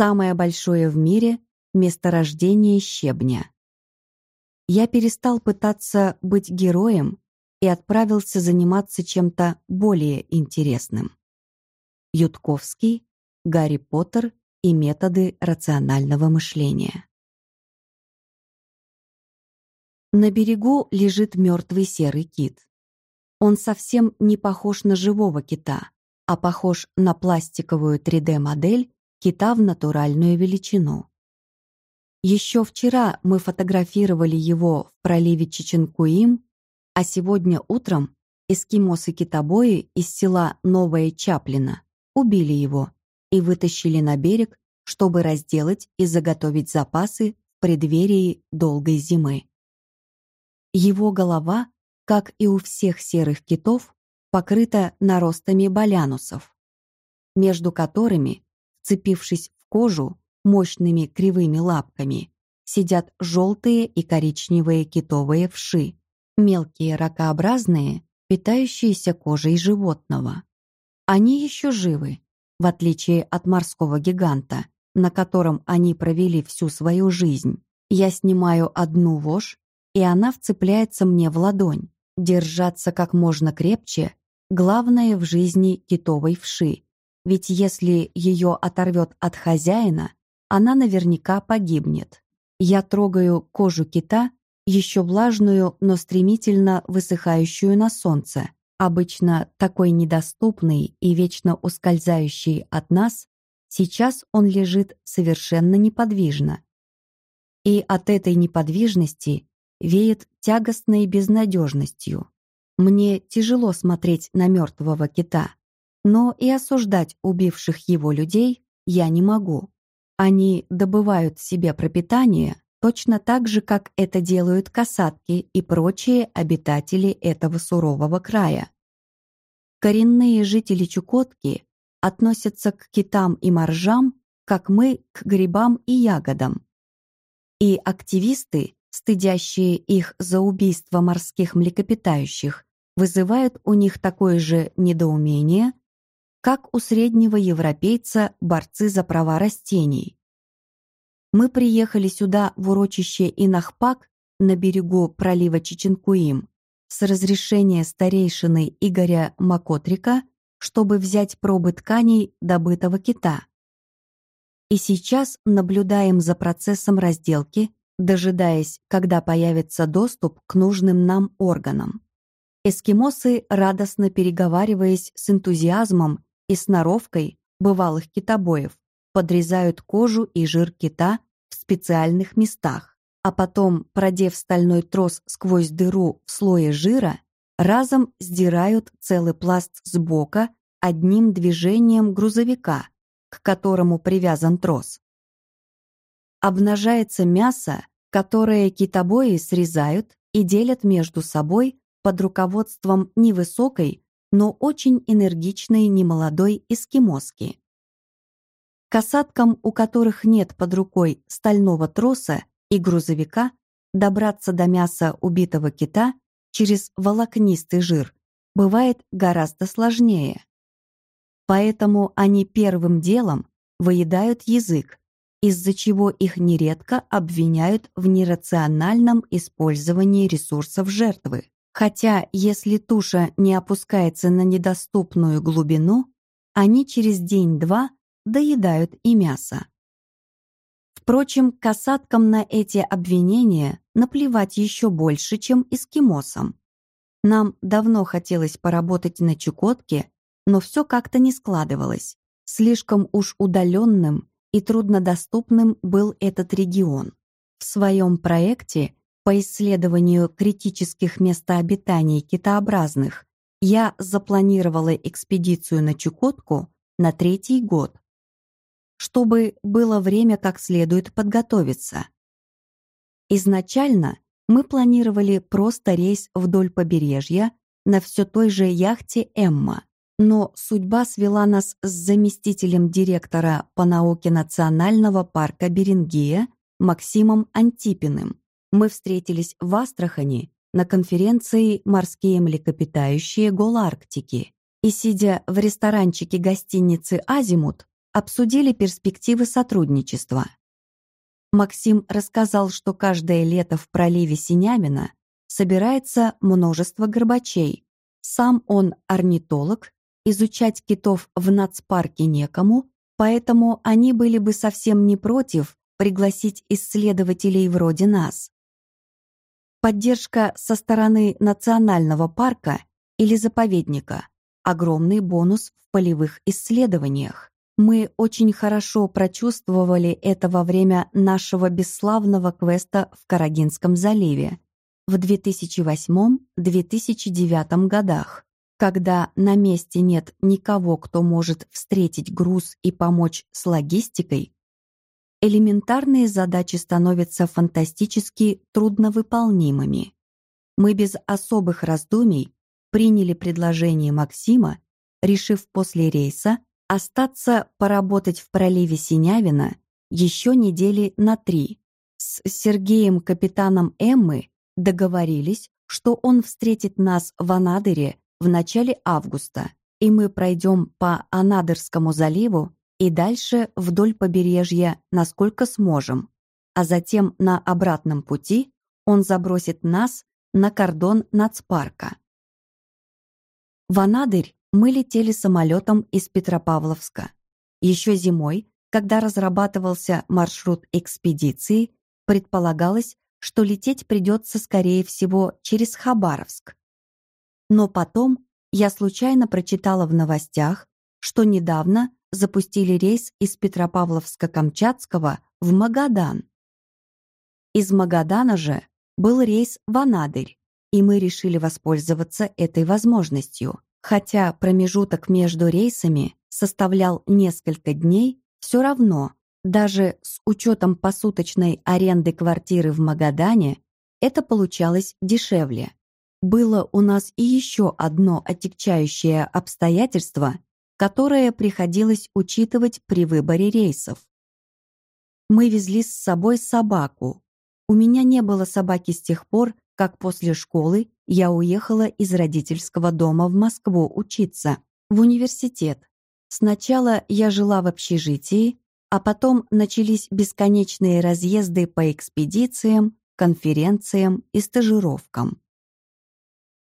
Самое большое в мире — месторождение щебня. Я перестал пытаться быть героем и отправился заниматься чем-то более интересным. Ютковский, Гарри Поттер и методы рационального мышления. На берегу лежит мертвый серый кит. Он совсем не похож на живого кита, а похож на пластиковую 3D-модель кита в натуральную величину. Еще вчера мы фотографировали его в проливе Чеченкуим, а сегодня утром эскимосы-китобои из села Новая Чаплина убили его и вытащили на берег, чтобы разделать и заготовить запасы в преддверии долгой зимы. Его голова, как и у всех серых китов, покрыта наростами балянусов, между которыми, вцепившись в кожу мощными кривыми лапками, сидят желтые и коричневые китовые вши, мелкие ракообразные, питающиеся кожей животного. Они еще живы, в отличие от морского гиганта, на котором они провели всю свою жизнь. Я снимаю одну вошь, и она вцепляется мне в ладонь. Держаться как можно крепче — главное в жизни китовой вши, ведь если ее оторвет от хозяина, она наверняка погибнет. Я трогаю кожу кита, еще влажную, но стремительно высыхающую на солнце, обычно такой недоступный и вечно ускользающий от нас, сейчас он лежит совершенно неподвижно. И от этой неподвижности веет тягостной безнадежностью. Мне тяжело смотреть на мертвого кита, но и осуждать убивших его людей я не могу. Они добывают себе пропитание точно так же, как это делают касатки и прочие обитатели этого сурового края. Коренные жители Чукотки относятся к китам и моржам, как мы к грибам и ягодам. И активисты, стыдящие их за убийство морских млекопитающих, вызывают у них такое же недоумение, как у среднего европейца борцы за права растений. Мы приехали сюда в урочище Инахпак на берегу пролива Чеченкуим с разрешения старейшины Игоря Макотрика, чтобы взять пробы тканей добытого кита. И сейчас наблюдаем за процессом разделки, дожидаясь, когда появится доступ к нужным нам органам. Эскимосы, радостно переговариваясь с энтузиазмом и сноровкой бывалых китобоев, подрезают кожу и жир кита в специальных местах, а потом, продев стальной трос сквозь дыру в слое жира, разом сдирают целый пласт с бока одним движением грузовика, к которому привязан трос. Обнажается мясо, которое китобои срезают и делят между собой под руководством невысокой, но очень энергичной немолодой эскимоски. Касаткам, у которых нет под рукой стального троса и грузовика, добраться до мяса убитого кита через волокнистый жир бывает гораздо сложнее. Поэтому они первым делом выедают язык, из-за чего их нередко обвиняют в нерациональном использовании ресурсов жертвы. Хотя, если туша не опускается на недоступную глубину, они через день-два доедают и мясо. Впрочем, касаткам на эти обвинения наплевать еще больше, чем эскимосам. Нам давно хотелось поработать на Чукотке, но все как-то не складывалось. Слишком уж удаленным и труднодоступным был этот регион. В своем проекте по исследованию критических местообитаний китообразных я запланировала экспедицию на Чукотку на третий год чтобы было время как следует подготовиться. Изначально мы планировали просто рейс вдоль побережья на все той же яхте «Эмма», но судьба свела нас с заместителем директора по науке Национального парка Берингия Максимом Антипиным. Мы встретились в Астрахани на конференции «Морские млекопитающие Голарктики» и, сидя в ресторанчике гостиницы «Азимут», обсудили перспективы сотрудничества. Максим рассказал, что каждое лето в проливе Синявина собирается множество горбачей. Сам он орнитолог, изучать китов в нацпарке некому, поэтому они были бы совсем не против пригласить исследователей вроде нас. Поддержка со стороны национального парка или заповедника – огромный бонус в полевых исследованиях. Мы очень хорошо прочувствовали это во время нашего бесславного квеста в Карагинском заливе, в 2008-2009 годах, когда на месте нет никого, кто может встретить груз и помочь с логистикой, элементарные задачи становятся фантастически трудновыполнимыми. Мы без особых раздумий приняли предложение Максима, решив после рейса остаться поработать в проливе Синявина еще недели на три. С Сергеем, капитаном Эммы, Договорились, что он встретит нас в Анадыре в начале августа, и мы пройдем по Анадырскому заливу и дальше вдоль побережья, насколько сможем. А затем на обратном пути он забросит нас на кордон нацпарка. В Анадырь мы летели самолетом из Петропавловска. Еще зимой, когда разрабатывался маршрут экспедиции, предполагалось, что лететь придется, скорее всего, через Хабаровск. Но потом я случайно прочитала в новостях, что недавно запустили рейс из Петропавловска-Камчатского в Магадан. Из Магадана же был рейс в Анадырь, и мы решили воспользоваться этой возможностью. Хотя промежуток между рейсами составлял несколько дней, все равно даже с учетом посуточной аренды квартиры в Магадане это получалось дешевле. Было у нас и еще одно отягчающее обстоятельство, которое приходилось учитывать при выборе рейсов. Мы везли с собой собаку. У меня не было собаки с тех пор, как после школы я уехала из родительского дома в Москву учиться, в университет. Сначала я жила в общежитии, а потом начались бесконечные разъезды по экспедициям, конференциям и стажировкам.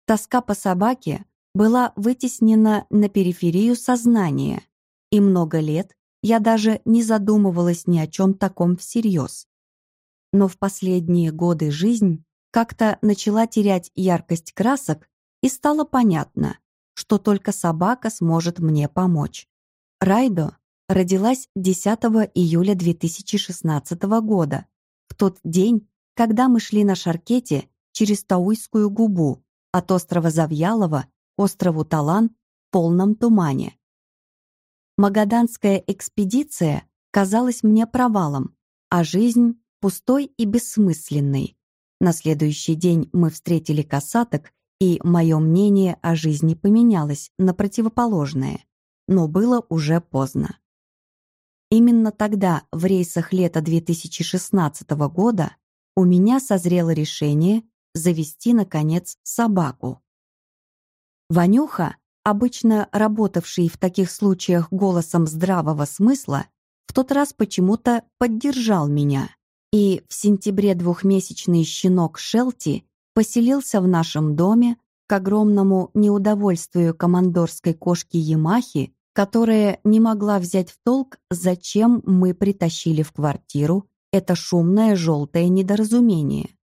Тоска по собаке была вытеснена на периферию сознания, и много лет я даже не задумывалась ни о чем таком всерьез. Но в последние годы жизнь как-то начала терять яркость красок, и стало понятно, что только собака сможет мне помочь. Райдо родилась 10 июля 2016 года, в тот день, когда мы шли на шаркете через Тауйскую губу от острова Завьялова острову Талан в полном тумане. Магаданская экспедиция казалась мне провалом, а жизнь — пустой и бессмысленной. На следующий день мы встретили касаток, и мое мнение о жизни поменялось на противоположное, но было уже поздно. Именно тогда, в рейсах лета 2016 года, у меня созрело решение завести, наконец, собаку. Ванюха, обычно работавший в таких случаях голосом здравого смысла, в тот раз почему-то поддержал меня. И в сентябре двухмесячный щенок Шелти поселился в нашем доме к огромному неудовольствию командорской кошки Ямахи которая не могла взять в толк, зачем мы притащили в квартиру это шумное желтое недоразумение.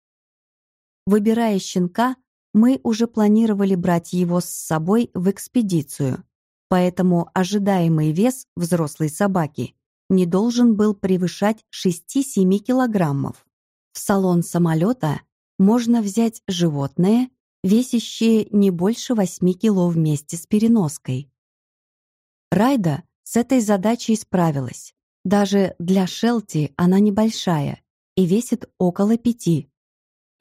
Выбирая щенка, мы уже планировали брать его с собой в экспедицию, поэтому ожидаемый вес взрослой собаки не должен был превышать 6-7 килограммов. В салон самолета можно взять животное, весящее не больше 8 кило вместе с переноской. Райда с этой задачей справилась. Даже для Шелти она небольшая и весит около пяти.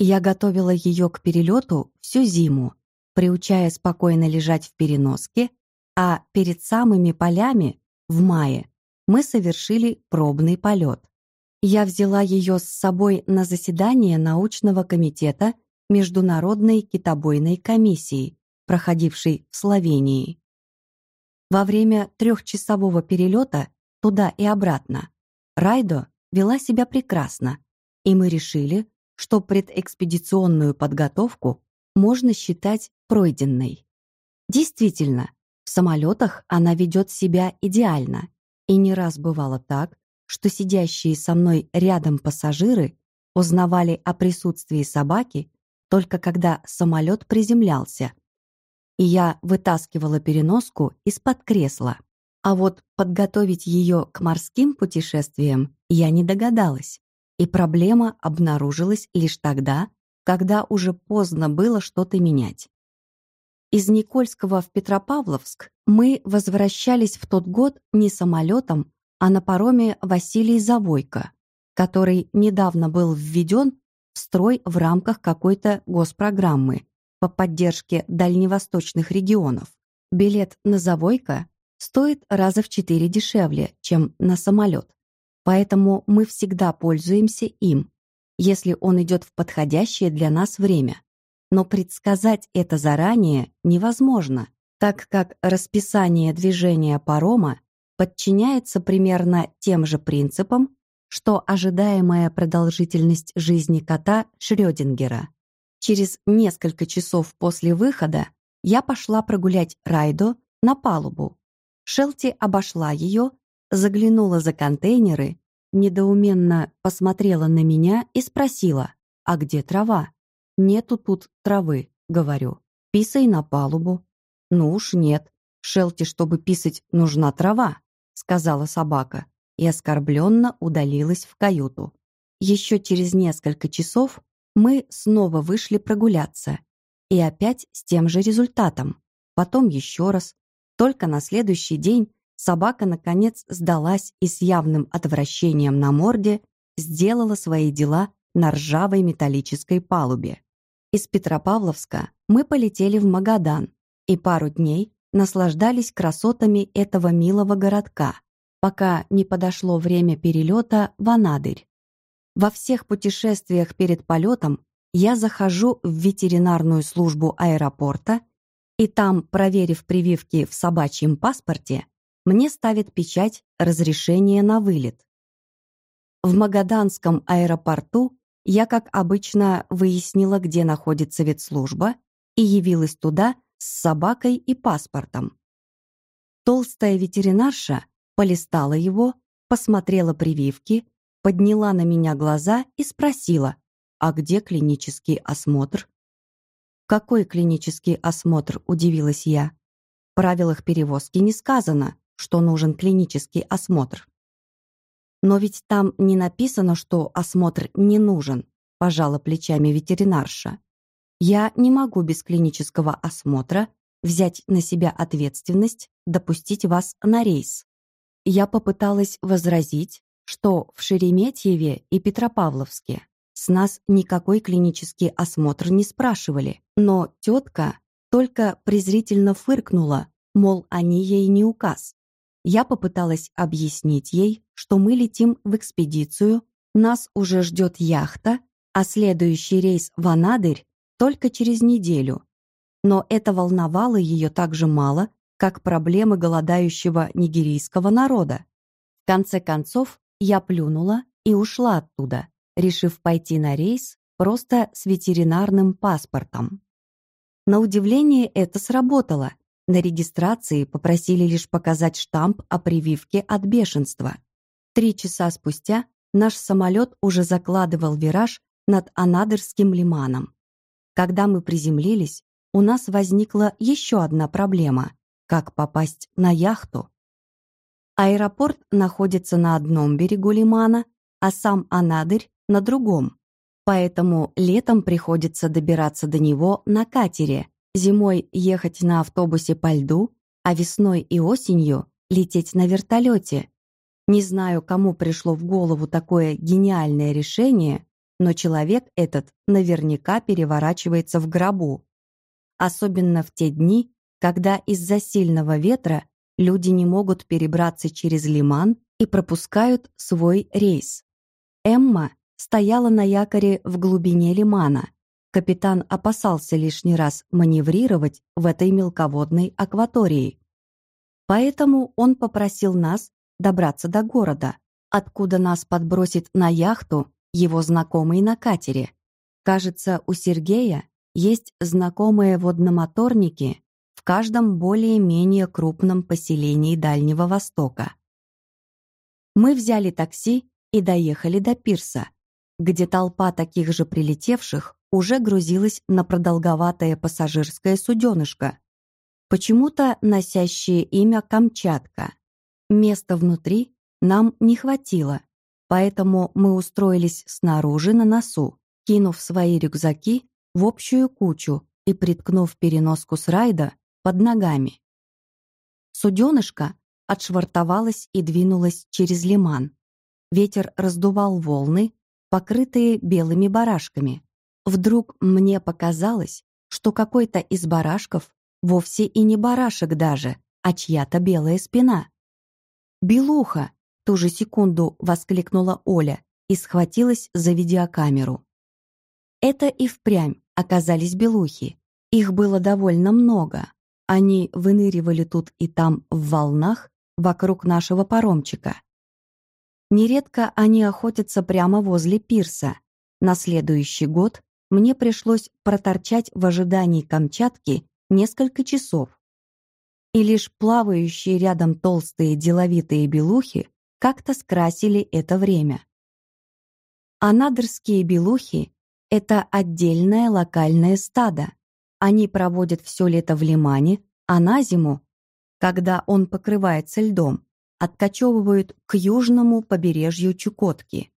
Я готовила ее к перелету всю зиму, приучая спокойно лежать в переноске, а перед самыми полями, в мае, мы совершили пробный полет. Я взяла ее с собой на заседание научного комитета Международной китобойной комиссии, проходившей в Словении. Во время трехчасового перелета туда и обратно. Райдо вела себя прекрасно, и мы решили, что предэкспедиционную подготовку можно считать пройденной. Действительно, в самолетах она ведет себя идеально, и не раз бывало так, что сидящие со мной рядом пассажиры узнавали о присутствии собаки только когда самолет приземлялся, и я вытаскивала переноску из-под кресла. А вот подготовить ее к морским путешествиям я не догадалась, и проблема обнаружилась лишь тогда, когда уже поздно было что-то менять. Из Никольского в Петропавловск мы возвращались в тот год не самолетом, а на пароме Василий Завойко, который недавно был введен в строй в рамках какой-то госпрограммы по поддержке дальневосточных регионов. Билет на Завойко стоит раза в четыре дешевле, чем на самолет, поэтому мы всегда пользуемся им, если он идет в подходящее для нас время. Но предсказать это заранее невозможно, так как расписание движения парома подчиняется примерно тем же принципам, что ожидаемая продолжительность жизни кота Шрёдингера. Через несколько часов после выхода я пошла прогулять Райдо на палубу. Шелти обошла ее, заглянула за контейнеры, недоуменно посмотрела на меня и спросила, «А где трава?» «Нету тут травы», — говорю. «Писай на палубу». «Ну уж нет. Шелти, чтобы писать, нужна трава», — сказала собака и оскорбленно удалилась в каюту. Еще через несколько часов мы снова вышли прогуляться. И опять с тем же результатом. Потом еще раз. Только на следующий день собака, наконец, сдалась и с явным отвращением на морде сделала свои дела на ржавой металлической палубе. Из Петропавловска мы полетели в Магадан и пару дней наслаждались красотами этого милого городка, пока не подошло время перелета в Анадырь. Во всех путешествиях перед полетом я захожу в ветеринарную службу аэропорта, и там, проверив прививки в собачьем паспорте, мне ставят печать разрешения на вылет. В Магаданском аэропорту я, как обычно, выяснила, где находится ветслужба, и явилась туда с собакой и паспортом. Толстая ветеринарша полистала его, посмотрела прививки, подняла на меня глаза и спросила, «А где клинический осмотр?» «Какой клинический осмотр?» – удивилась я. В правилах перевозки не сказано, что нужен клинический осмотр. «Но ведь там не написано, что осмотр не нужен», – пожала плечами ветеринарша. «Я не могу без клинического осмотра взять на себя ответственность допустить вас на рейс. Я попыталась возразить, что в Шереметьеве и Петропавловске с нас никакой клинический осмотр не спрашивали, но тетка только презрительно фыркнула, мол, они ей не указ. Я попыталась объяснить ей, что мы летим в экспедицию, нас уже ждет яхта, а следующий рейс в Анадырь только через неделю. Но это волновало ее так же мало, как проблемы голодающего нигерийского народа. В конце концов, я плюнула и ушла оттуда, решив пойти на рейс просто с ветеринарным паспортом. На удивление это сработало. На регистрации попросили лишь показать штамп о прививке от бешенства. Три часа спустя наш самолет уже закладывал вираж над Анадырским лиманом. Когда мы приземлились, у нас возникла еще одна проблема как попасть на яхту. Аэропорт находится на одном берегу лимана, а сам Анадырь — на другом. Поэтому летом приходится добираться до него на катере, зимой ехать на автобусе по льду, а весной и осенью лететь на вертолете. Не знаю, кому пришло в голову такое гениальное решение, но человек этот наверняка переворачивается в гробу. Особенно в те дни, когда из-за сильного ветра люди не могут перебраться через лиман и пропускают свой рейс. Эмма стояла на якоре в глубине лимана. Капитан опасался лишний раз маневрировать в этой мелководной акватории. Поэтому он попросил нас добраться до города, откуда нас подбросит на яхту его знакомый на катере. Кажется, у Сергея есть знакомые водномоторники в каждом более-менее крупном поселении Дальнего Востока. Мы взяли такси и доехали до пирса, где толпа таких же прилетевших уже грузилась на продолговатое пассажирское суденышко, почему-то носящее имя Камчатка. Места внутри нам не хватило, поэтому мы устроились снаружи на носу, кинув свои рюкзаки в общую кучу и приткнув переноску с райда под ногами. Суденышко отшвартовалось и двинулось через лиман. Ветер раздувал волны, покрытые белыми барашками. Вдруг мне показалось, что какой-то из барашков вовсе и не барашек даже, а чья-то белая спина. «Белуха!» — ту же секунду воскликнула Оля и схватилась за видеокамеру. Это и впрямь оказались белухи. Их было довольно много. Они выныривали тут и там в волнах вокруг нашего паромчика. Нередко они охотятся прямо возле пирса. На следующий год мне пришлось проторчать в ожидании Камчатки несколько часов. И лишь плавающие рядом толстые деловитые белухи как-то скрасили это время. Анадырские белухи — это отдельное локальное стадо. Они проводят все лето в лимане, а на зиму, когда он покрывается льдом, откачевывают к южному побережью Чукотки.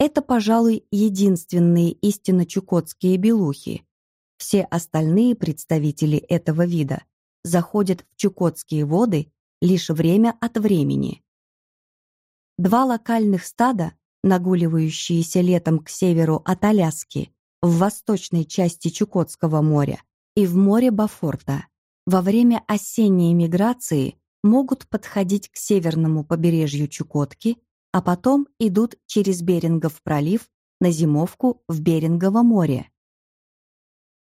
Это, пожалуй, единственные истинно чукотские белухи. Все остальные представители этого вида заходят в чукотские воды лишь время от времени. Два локальных стада, нагуливающиеся летом к северу от Аляски, в восточной части Чукотского моря и в море Бафорта, во время осенней миграции могут подходить к северному побережью Чукотки а потом идут через Берингов пролив на зимовку в Берингово море.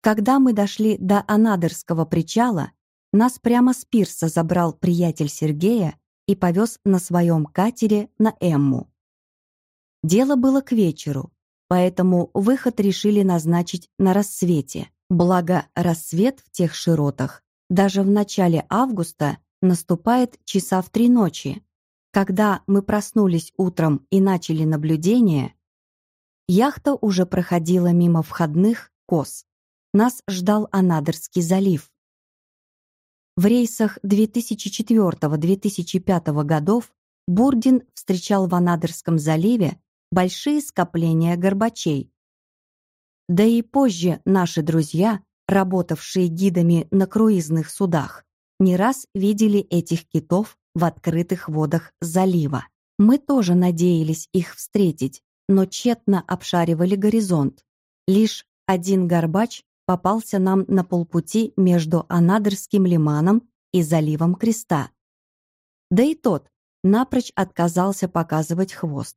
Когда мы дошли до Анадырского причала, нас прямо с пирса забрал приятель Сергея и повез на своем катере на Эмму. Дело было к вечеру, поэтому выход решили назначить на рассвете. Благо, рассвет в тех широтах даже в начале августа наступает часа в три ночи, когда мы проснулись утром и начали наблюдение, яхта уже проходила мимо входных кос. Нас ждал Анадырский залив. В рейсах 2004-2005 годов Бурдин встречал в Анадырском заливе большие скопления горбачей. Да и позже наши друзья, работавшие гидами на круизных судах, не раз видели этих китов в открытых водах залива. Мы тоже надеялись их встретить, но тщетно обшаривали горизонт. Лишь один горбач попался нам на полпути между Анадырским лиманом и заливом Креста. Да и тот напрочь отказался показывать хвост.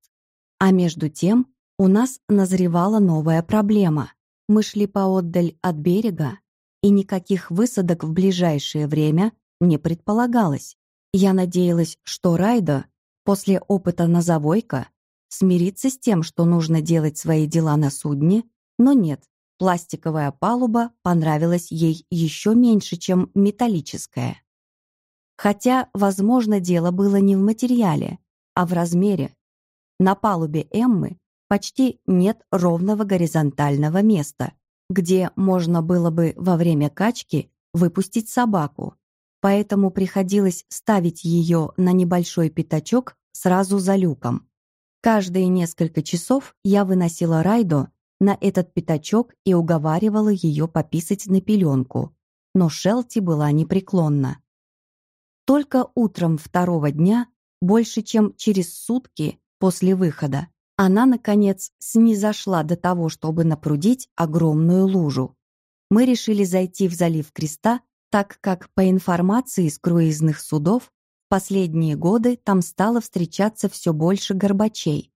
А между тем у нас назревала новая проблема. Мы шли поотдаль от берега, и никаких высадок в ближайшее время не предполагалось. Я надеялась, что Райда, после опыта на завойка, смирится с тем, что нужно делать свои дела на судне, но нет, пластиковая палуба понравилась ей еще меньше, чем металлическая. Хотя, возможно, дело было не в материале, а в размере. На палубе Эммы почти нет ровного горизонтального места, где можно было бы во время качки выпустить собаку, поэтому приходилось ставить ее на небольшой пятачок сразу за люком. Каждые несколько часов я выносила Райдо на этот пятачок и уговаривала ее пописать на пеленку, но Шелти была непреклонна. Только утром второго дня, больше чем через сутки после выхода, она, наконец, снизошла до того, чтобы напрудить огромную лужу. Мы решили зайти в залив Креста так как, по информации из круизных судов, в последние годы там стало встречаться все больше горбачей.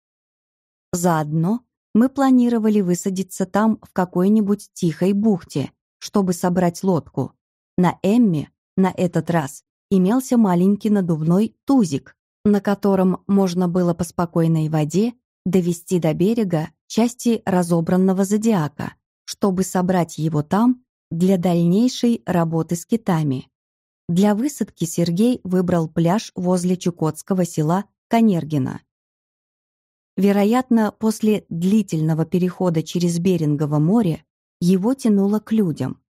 Заодно мы планировали высадиться там в какой-нибудь тихой бухте, чтобы собрать лодку. На Эмме на этот раз имелся маленький надувной тузик, на котором можно было по спокойной воде довести до берега части разобранного зодиака, чтобы собрать его там для дальнейшей работы с китами. Для высадки Сергей выбрал пляж возле Чукотского села Конергина. Вероятно, после длительного перехода через Берингово море его тянуло к людям.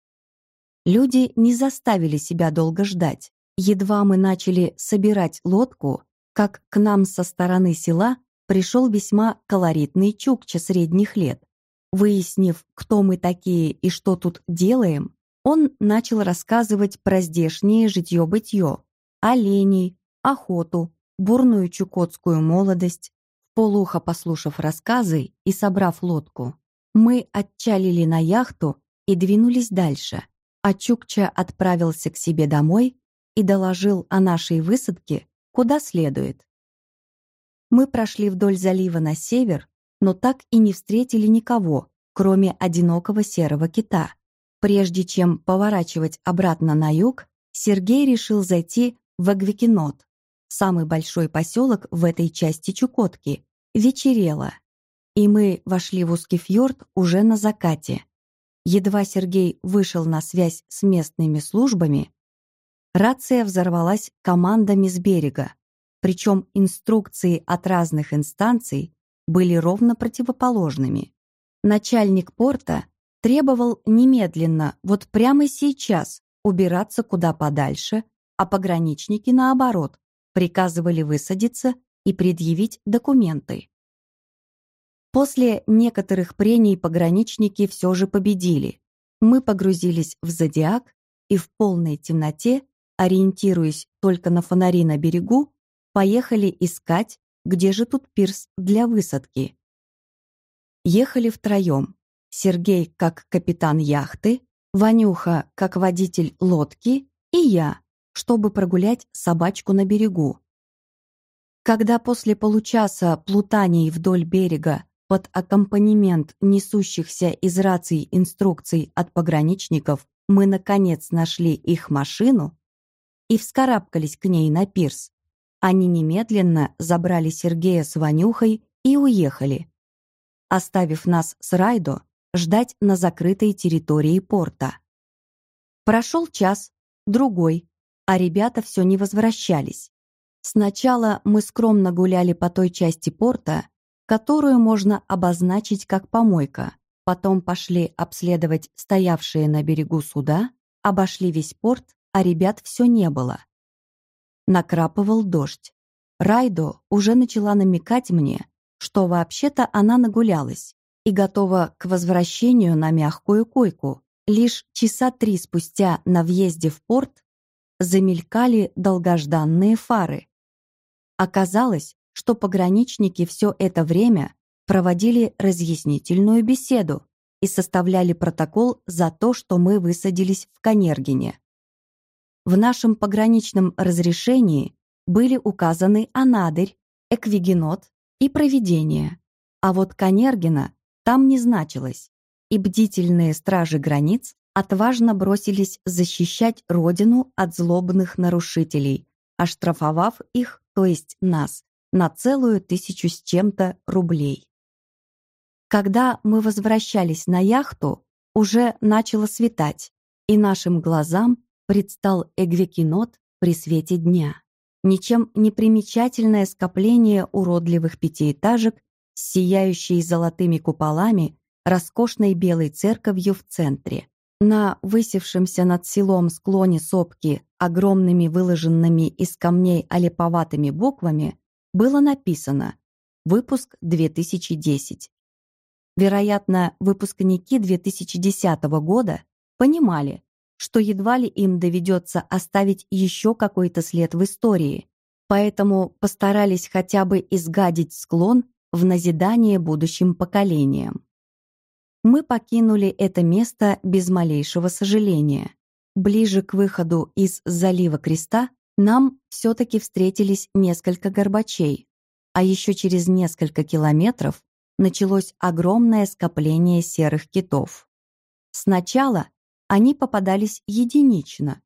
Люди не заставили себя долго ждать. Едва мы начали собирать лодку, как к нам со стороны села пришел весьма колоритный чукча средних лет. Выяснив, кто мы такие и что тут делаем, он начал рассказывать про здешнее житье-бытье, оленей, охоту, бурную чукотскую молодость. Полухо послушав рассказы и собрав лодку, мы отчалили на яхту и двинулись дальше, а Чукча отправился к себе домой и доложил о нашей высадке куда следует. Мы прошли вдоль залива на север, но так и не встретили никого, кроме одинокого серого кита. Прежде чем поворачивать обратно на юг, Сергей решил зайти в Агвикинот, самый большой поселок в этой части Чукотки. Вечерело, и мы вошли в узкий фьорд уже на закате. Едва Сергей вышел на связь с местными службами, Рация взорвалась командами с берега, причем инструкции от разных инстанций были ровно противоположными. Начальник порта требовал немедленно, вот прямо сейчас, убираться куда подальше, а пограничники, наоборот, приказывали высадиться и предъявить документы. После некоторых прений пограничники все же победили. Мы погрузились в «Зодиак» и в полной темноте ориентируясь только на фонари на берегу, поехали искать, где же тут пирс для высадки. Ехали втроем. Сергей как капитан яхты, Ванюха как водитель лодки и я, чтобы прогулять собачку на берегу. Когда после получаса плутаний вдоль берега под аккомпанемент несущихся из раций инструкций от пограничников мы наконец нашли их машину, и вскарабкались к ней на пирс. Они немедленно забрали Сергея с Ванюхой и уехали, оставив нас с Райдо ждать на закрытой территории порта. Прошел час, другой, а ребята все не возвращались. Сначала мы скромно гуляли по той части порта, которую можно обозначить как помойка. Потом пошли обследовать стоявшие на берегу суда, обошли весь порт а ребят все не было. Накрапывал дождь. Райдо уже начала намекать мне, что вообще-то она нагулялась и готова к возвращению на мягкую койку. Лишь часа три спустя на въезде в порт замелькали долгожданные фары. Оказалось, что пограничники все это время проводили разъяснительную беседу и составляли протокол за то, что мы высадились в Конергине. В нашем пограничном разрешении были указаны Анадырь, Эквигенот и Проведение, а вот Конергина там не значилось, и бдительные стражи границ отважно бросились защищать родину от злобных нарушителей, оштрафовав их, то есть нас, на целую тысячу с чем-то рублей. Когда мы возвращались на яхту, уже начало светать, и нашим глазам предстал Эгвекинот при свете дня. Ничем не примечательное скопление уродливых пятиэтажек с сияющей золотыми куполами, роскошной белой церковью в центре. На высевшемся над селом склоне сопки огромными выложенными из камней олеповатыми буквами было написано «Выпуск 2010». Вероятно, выпускники 2010 года понимали, что едва ли им доведется оставить еще какой-то след в истории, поэтому постарались хотя бы изгадить склон в назидание будущим поколениям. Мы покинули это место без малейшего сожаления. Ближе к выходу из залива Креста нам все-таки встретились несколько горбачей, а еще через несколько километров началось огромное скопление серых китов. Сначала они попадались единично.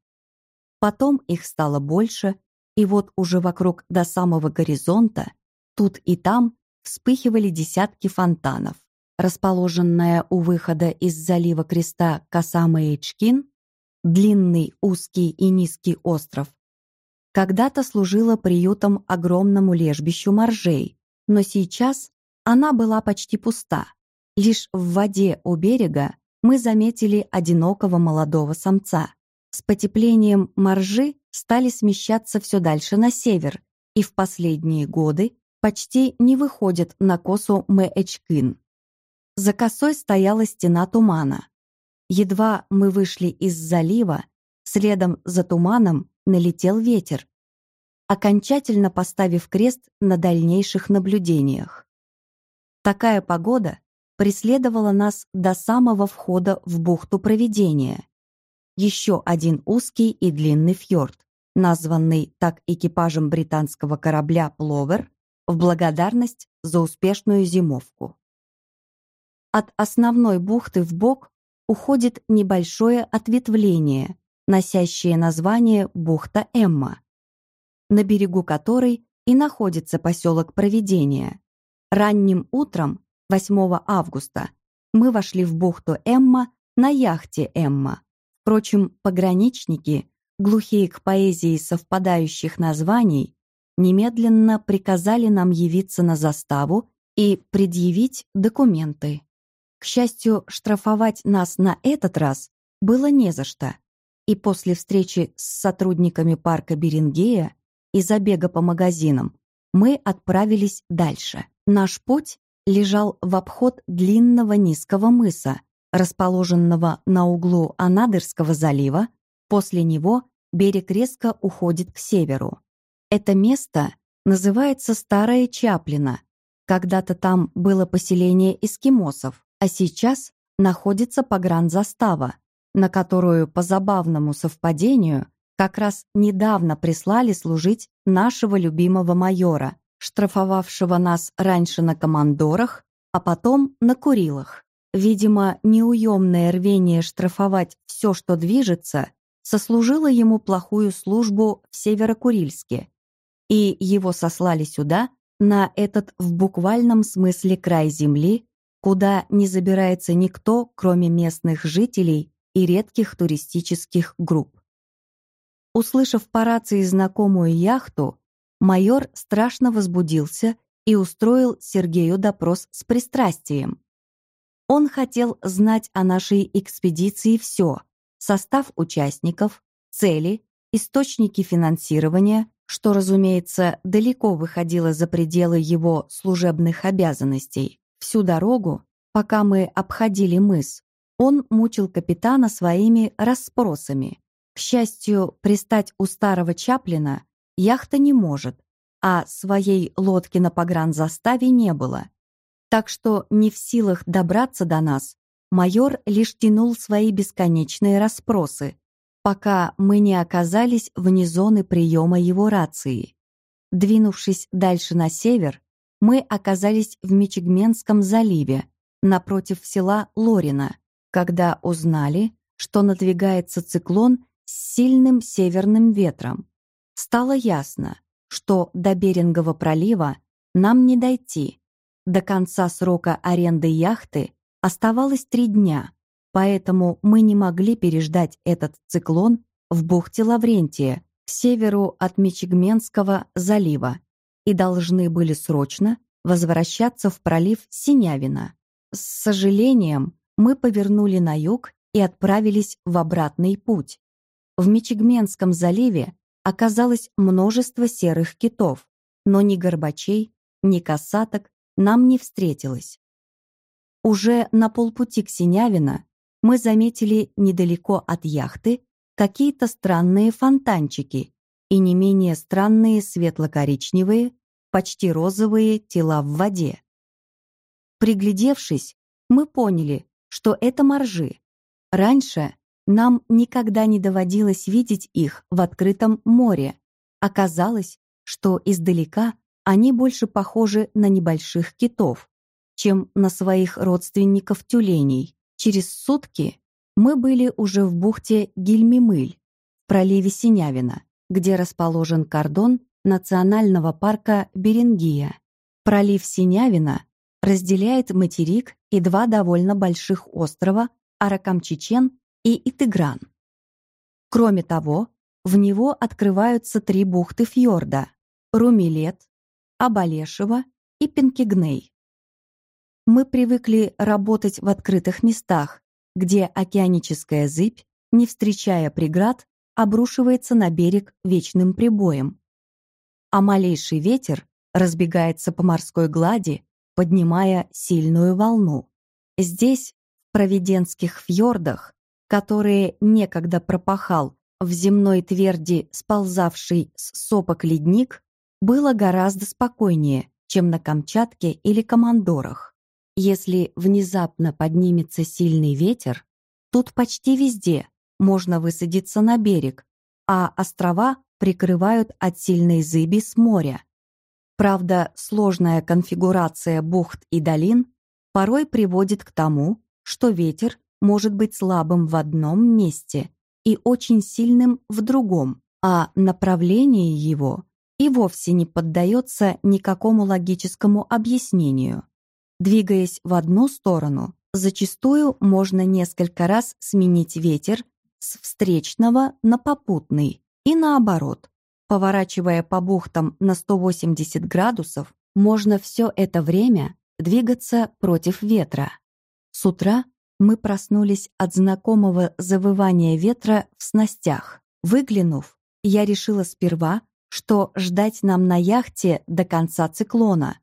Потом их стало больше, И вот уже вокруг до самого горизонта, тут и там вспыхивали десятки фонтанов. Расположенная у выхода из залива креста Касама-Эйчкин, длинный, узкий и низкий остров, когда-то служила приютом огромному лежбищу моржей, но сейчас она была почти пуста. Лишь в воде у берега мы заметили одинокого молодого самца. С потеплением моржи стали смещаться все дальше на север и в последние годы почти не выходят на косу Мээчкин. За косой стояла стена тумана. Едва мы вышли из залива, следом за туманом налетел ветер, окончательно поставив крест на дальнейших наблюдениях. Такая погода преследовала нас до самого входа в бухту Провидения. Еще один узкий и длинный фьорд, названный так экипажем британского корабля «Пловер», в благодарность за успешную зимовку. От основной бухты в бок уходит небольшое ответвление, носящее название бухта Эмма, на берегу которой и находится поселок Провидения. Ранним утром 8 августа мы вошли в бухту Эмма на яхте Эмма. Впрочем, пограничники, глухие к поэзии совпадающих названий, немедленно приказали нам явиться на заставу и предъявить документы. К счастью, штрафовать нас на этот раз было не за что. И после встречи с сотрудниками парка Берингея и забега по магазинам мы отправились дальше. Наш путь лежал в обход длинного низкого мыса, расположенного на углу Анадырского залива. После него берег резко уходит к северу. Это место называется Старая Чаплина. Когда-то там было поселение эскимосов, а сейчас находится погранзастава, на которую по забавному совпадению как раз недавно прислали служить нашего любимого майора, штрафовавшего нас раньше на командорах, а потом на Курилах. Видимо, неуемное рвение штрафовать все, что движется, сослужило ему плохую службу в Северокурильске, и его сослали сюда, на этот в буквальном смысле край земли, куда не забирается никто, кроме местных жителей и редких туристических групп. Услышав по рации знакомую яхту, майор страшно возбудился и устроил Сергею допрос с пристрастием. Он хотел знать о нашей экспедиции все — состав участников, цели, источники финансирования, что, разумеется, далеко выходило за пределы его служебных обязанностей. Всю дорогу, пока мы обходили мыс, он мучил капитана своими расспросами. К счастью, пристать у старого Чаплина яхта не может, а своей лодки на погранзаставе не было. Так что не в силах добраться до нас, майор лишь тянул свои бесконечные расспросы, пока мы не оказались вне зоны приема его рации. Двинувшись дальше на север, мы оказались в Мичигменском заливе, напротив села Лорина, когда узнали, что надвигается циклон с сильным северным ветром. Стало ясно, что до Берингового пролива нам не дойти. До конца срока аренды яхты оставалось три дня, Поэтому мы не могли переждать этот циклон в бухте Лаврентия, к северу от Мичигменского залива, и должны были срочно возвращаться в пролив Синявина. С сожалением, мы повернули на юг и отправились в обратный путь. В Мичигменском заливе оказалось множество серых китов, но ни горбачей, ни касаток нам не встретилось. Уже на полпути к Синявина мы заметили недалеко от яхты какие-то странные фонтанчики и не менее странные светло-коричневые, почти розовые тела в воде. Приглядевшись, мы поняли, что это моржи. Раньше нам никогда не доводилось видеть их в открытом море. Оказалось, что издалека они больше похожи на небольших китов, чем на своих родственников тюленей. Через сутки мы были уже в бухте Гильмимыль, в проливе Синявина, где расположен кордон национального парка Берингия. Пролив Синявина разделяет материк и два довольно больших острова Аракамчичен и Итыгран. Кроме того, в него открываются три бухты фьорда – Румилет, Абалешево и Пенкигней. Мы привыкли работать в открытых местах, где океаническая зыбь, не встречая преград, обрушивается на берег вечным прибоем. А малейший ветер разбегается по морской глади, поднимая сильную волну. Здесь, в провиденских фьордах, которые некогда пропахал в земной тверди сползавший с сопок ледник, было гораздо спокойнее, чем на Камчатке или Командорах. Если внезапно поднимется сильный ветер, тут почти везде можно высадиться на берег, а острова прикрывают от сильной зыби с моря. Правда, сложная конфигурация бухт и долин порой приводит к тому, что ветер может быть слабым в одном месте и очень сильным в другом, а направление его и вовсе не поддается никакому логическому объяснению. Двигаясь в одну сторону, зачастую можно несколько раз сменить ветер с встречного на попутный и наоборот. Поворачивая по бухтам на 180 градусов, можно все это время двигаться против ветра. С утра мы проснулись от знакомого завывания ветра в снастях. Выглянув, я решила сперва, что ждать нам на яхте до конца циклона.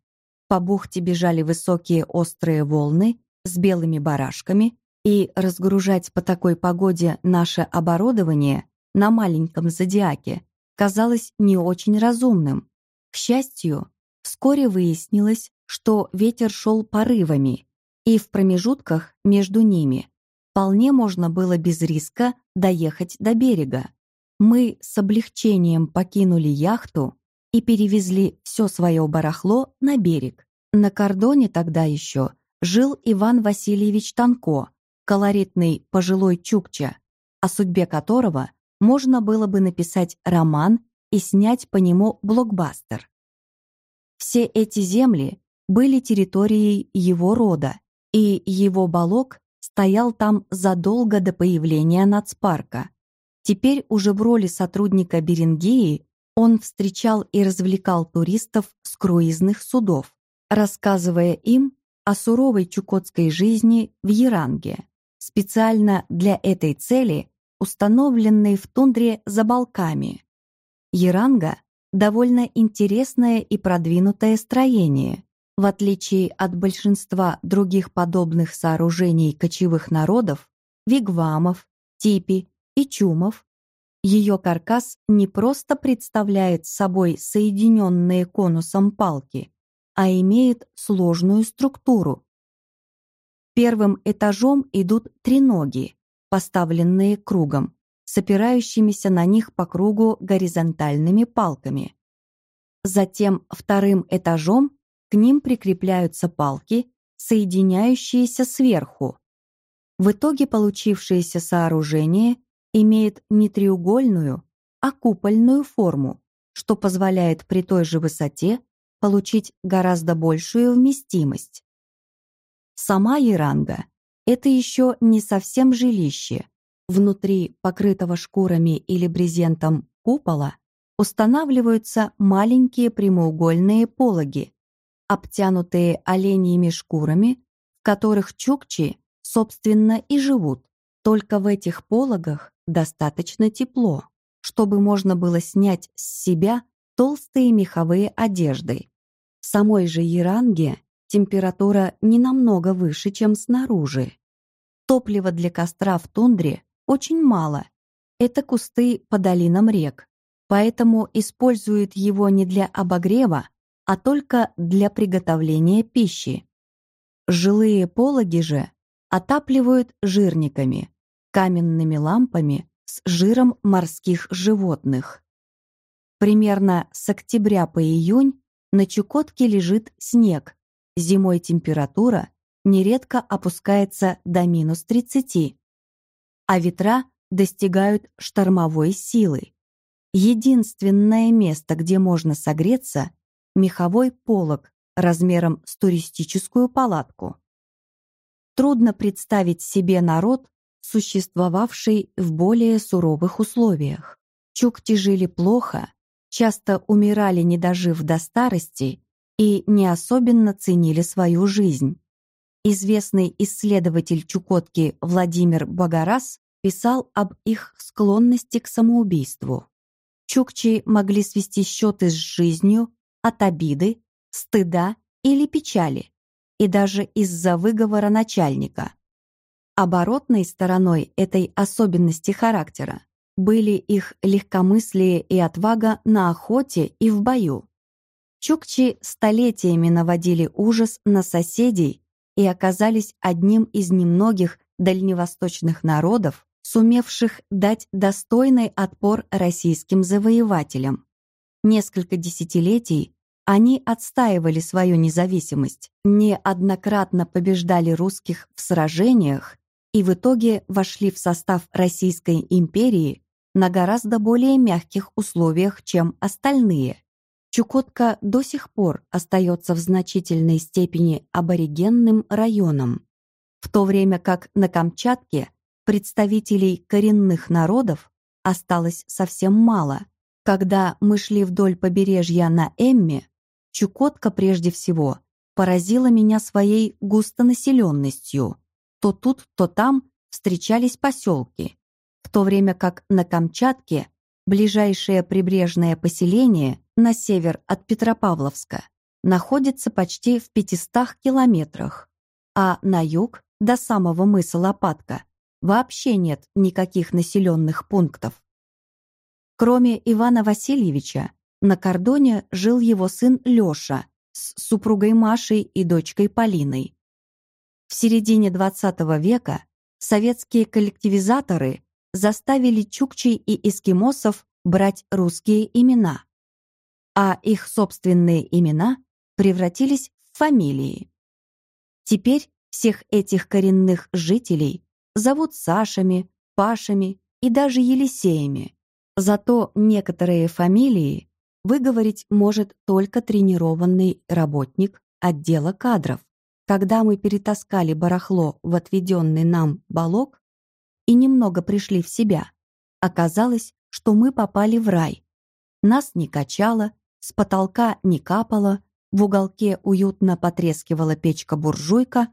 По бухте бежали высокие острые волны с белыми барашками, и разгружать по такой погоде наше оборудование на маленьком зодиаке казалось не очень разумным. К счастью, вскоре выяснилось, что ветер шел порывами, и в промежутках между ними вполне можно было без риска доехать до берега. Мы с облегчением покинули яхту и перевезли все свое барахло на берег. На кордоне тогда еще жил Иван Васильевич Танко, колоритный пожилой чукча, о судьбе которого можно было бы написать роман и снять по нему блокбастер. Все эти земли были территорией его рода, и его балок стоял там задолго до появления нацпарка. Теперь уже в роли сотрудника Берингеи он встречал и развлекал туристов с круизных судов, рассказывая им о суровой чукотской жизни в Яранге, специально для этой цели установленной в тундре за Балками. Яранга — довольно интересное и продвинутое строение, в отличие от большинства других подобных сооружений кочевых народов, вигвамов, типи и чумов, ее каркас не просто представляет собой соединенные конусом палки, а имеет сложную структуру. Первым этажом идут треноги, поставленные кругом, с опирающимися на них по кругу горизонтальными палками. Затем вторым этажом к ним прикрепляются палки, соединяющиеся сверху. В итоге получившееся сооружение имеет не треугольную, а купольную форму, что позволяет при той же высоте получить гораздо большую вместимость. Сама Яранга — это еще не совсем жилище. Внутри покрытого шкурами или брезентом купола устанавливаются маленькие прямоугольные пологи, обтянутые оленьими шкурами, в которых чукчи, собственно, и живут. Только в этих пологах достаточно тепло, чтобы можно было снять с себя толстые меховые одежды. В самой же Яранге температура не намного выше, чем снаружи. Топлива для костра в тундре очень мало. Это кусты по долинам рек, поэтому используют его не для обогрева, а только для приготовления пищи. Жилые пологи же отапливают жирниками, каменными лампами с жиром морских животных. Примерно с октября по июнь на Чукотке лежит снег, зимой температура нередко опускается до минус 30, а ветра достигают штормовой силы. Единственное место, где можно согреться — меховой полог размером с туристическую палатку. Трудно представить себе народ, существовавший в более суровых условиях. Чукти жили плохо, часто умирали, не дожив до старости, и не особенно ценили свою жизнь. Известный исследователь Чукотки Владимир Багарас писал об их склонности к самоубийству. Чукчи могли свести счеты с жизнью от обиды, стыда или печали, и даже из-за выговора начальника. Оборотной стороной этой особенности характера были их легкомыслие и отвага на охоте и в бою. Чукчи столетиями наводили ужас на соседей и оказались одним из немногих дальневосточных народов, сумевших дать достойный отпор российским завоевателям. Несколько десятилетий они отстаивали свою независимость, неоднократно побеждали русских в сражениях и в итоге вошли в состав Российской империи на гораздо более мягких условиях, чем остальные. Чукотка до сих пор остается в значительной степени аборигенным районом, в то время как на Камчатке представителей коренных народов осталось совсем мало. Когда мы шли вдоль побережья на Эмме, Чукотка прежде всего поразила меня своей густонаселенностью. То тут, то там встречались поселки, в то время как на Камчатке ближайшее прибрежное поселение на север от Петропавловска находится почти в 500 километрах, а на юг, до самого мыса Лопатка, вообще нет никаких населенных пунктов. Кроме Ивана Васильевича, на кордоне жил его сын Лёша с супругой Машей и дочкой Полиной. В середине XX века советские коллективизаторы заставили чукчей и эскимосов брать русские имена, а их собственные имена превратились в фамилии. Теперь всех этих коренных жителей зовут Сашами, Пашами и даже Елисеями. Зато некоторые фамилии выговорить может только тренированный работник отдела кадров. Когда мы перетаскали барахло в отведенный нам балок и немного пришли в себя, оказалось, что мы попали в рай. Нас не качало, с потолка не капало, в уголке уютно потрескивала печка-буржуйка,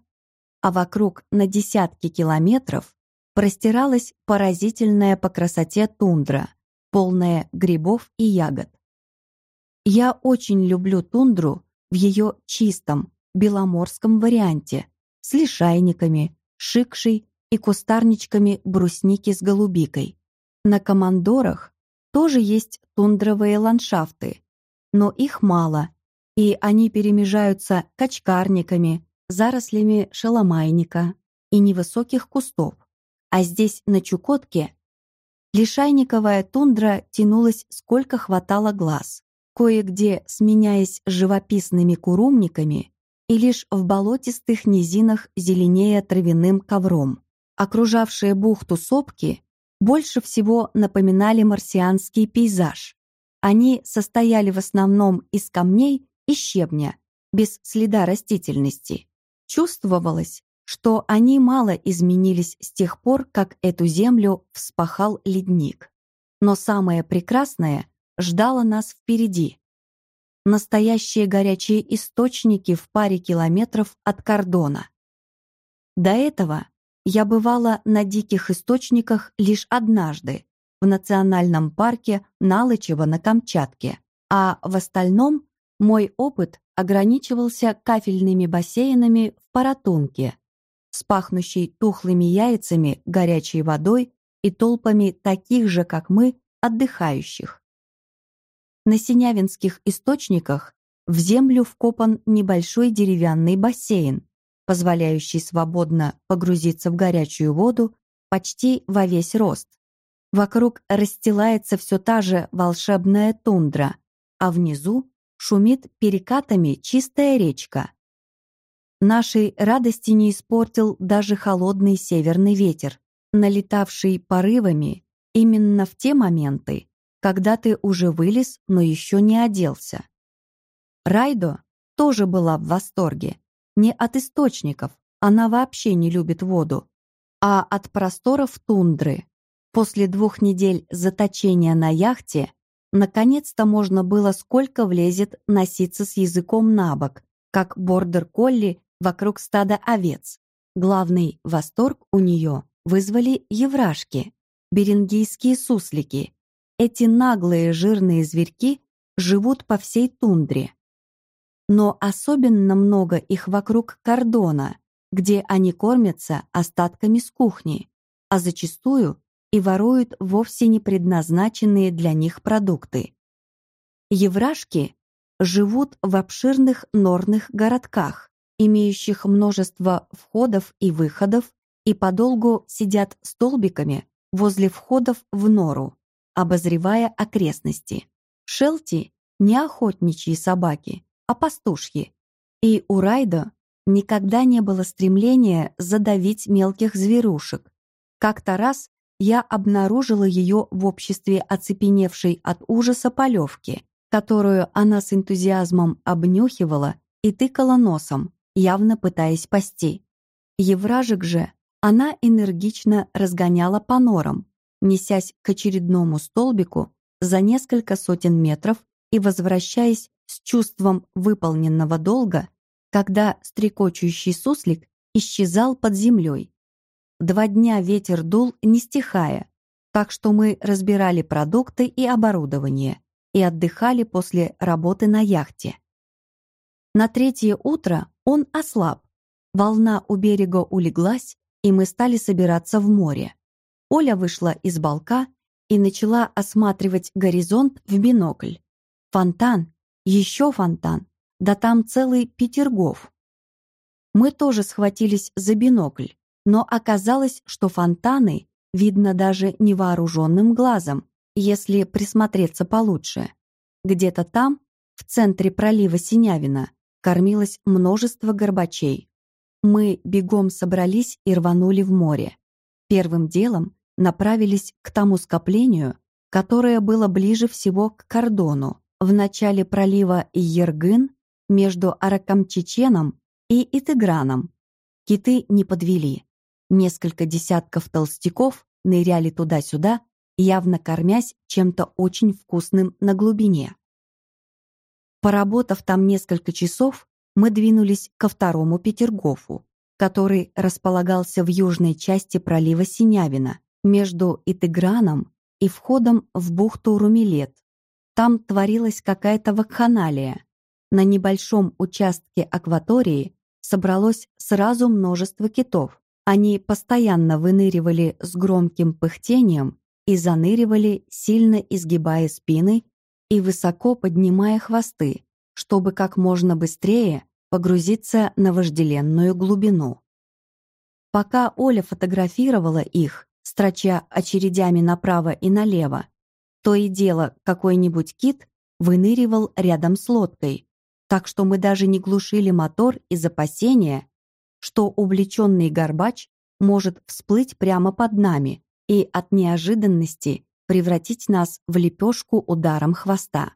а вокруг на десятки километров простиралась поразительная по красоте тундра, полная грибов и ягод. Я очень люблю тундру в ее чистом, беломорском варианте, с лишайниками, шикшей и кустарничками брусники с голубикой. На командорах тоже есть тундровые ландшафты, но их мало, и они перемежаются качкарниками, зарослями шаломайника и невысоких кустов. А здесь, на Чукотке, лишайниковая тундра тянулась сколько хватало глаз, кое-где сменяясь живописными курумниками и лишь в болотистых низинах зеленее травяным ковром. Окружавшие бухту сопки больше всего напоминали марсианский пейзаж. Они состояли в основном из камней и щебня, без следа растительности. Чувствовалось, что они мало изменились с тех пор, как эту землю вспахал ледник. Но самое прекрасное ждало нас впереди. Настоящие горячие источники в паре километров от кордона. До этого я бывала на диких источниках лишь однажды, в национальном парке Налычево на Камчатке, а в остальном мой опыт ограничивался кафельными бассейнами в Паратунке, с пахнущей тухлыми яйцами, горячей водой и толпами таких же, как мы, отдыхающих. На Синявинских источниках в землю вкопан небольшой деревянный бассейн, позволяющий свободно погрузиться в горячую воду почти во весь рост. Вокруг расстилается все та же волшебная тундра, а внизу шумит перекатами чистая речка. Нашей радости не испортил даже холодный северный ветер, налетавший порывами именно в те моменты, когда ты уже вылез, но еще не оделся. Райдо тоже была в восторге. Не от источников, она вообще не любит воду, а от просторов тундры. После двух недель заточения на яхте наконец-то можно было сколько влезет носиться с языком на бок, как бордер-колли вокруг стада овец. Главный восторг у нее вызвали еврашки, берингийские суслики. Эти наглые жирные зверьки живут по всей тундре. Но особенно много их вокруг кордона, где они кормятся остатками с кухни, а зачастую и воруют вовсе не предназначенные для них продукты. Еврашки живут в обширных норных городках, имеющих множество входов и выходов, и подолгу сидят столбиками возле входов в нору, обозревая окрестности. Шелти — не охотничьи собаки, а пастушьи. И у Райда никогда не было стремления задавить мелких зверушек. Как-то раз я обнаружила ее в обществе оцепеневшей от ужаса полевки, которую она с энтузиазмом обнюхивала и тыкала носом, явно пытаясь спасти. Евражек же она энергично разгоняла по норам, несясь к очередному столбику за несколько сотен метров и возвращаясь с чувством выполненного долга, когда стрекочущий суслик исчезал под землей. Два дня ветер дул, не стихая, так что мы разбирали продукты и оборудование и отдыхали после работы на яхте. На третье утро он ослаб. Волна у берега улеглась, и мы стали собираться в море. Оля вышла из балка и начала осматривать горизонт в бинокль. Фонтан, еще фонтан, да там целый Петергоф. Мы тоже схватились за бинокль, но оказалось, что фонтаны видно даже невооруженным глазом, если присмотреться получше. Где-то там, в центре пролива Синявина, кормилось множество горбачей. Мы бегом собрались и рванули в море. Первым делом направились к тому скоплению, которое было ближе всего к кордону, в начале пролива Ергын между Аракамчеченом и Итыграном. Киты не подвели. Несколько десятков толстяков ныряли туда-сюда, явно кормясь чем-то очень вкусным на глубине. Поработав там несколько часов, мы двинулись ко второму Петергофу, который располагался в южной части пролива Синявина, между Итыграном и входом в бухту Румилет. Там творилась какая-то вакханалия. На небольшом участке акватории собралось сразу множество китов. Они постоянно выныривали с громким пыхтением и заныривали, сильно изгибая спины и высоко поднимая хвосты, чтобы как можно быстрее погрузиться на вожделенную глубину. Пока Оля фотографировала их, строча очередями направо и налево, то и дело какой-нибудь кит выныривал рядом с лодкой, так что мы даже не глушили мотор из опасения, что увлеченный горбач может всплыть прямо под нами и от неожиданности превратить нас в лепешку ударом хвоста.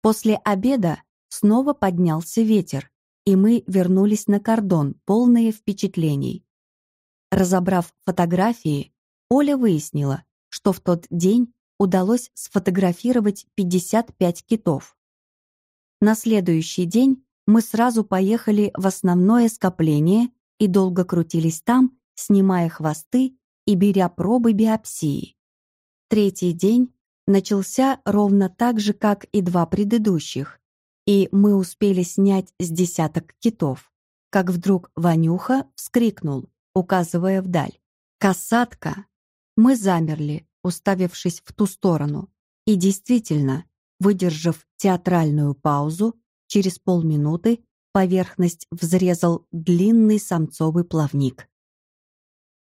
После обеда снова поднялся ветер, и мы вернулись на кордон, полные впечатлений. Разобрав фотографии, Оля выяснила, что в тот день удалось сфотографировать 55 китов. На следующий день мы сразу поехали в основное скопление и долго крутились там, снимая хвосты и беря пробы биопсии. Третий день начался ровно так же, как и два предыдущих, и мы успели снять с десяток китов, как вдруг Ванюха вскрикнул, указывая вдаль. «Касатка!» Мы замерли, уставившись в ту сторону, и действительно, выдержав театральную паузу, через полминуты поверхность взрезал длинный самцовый плавник.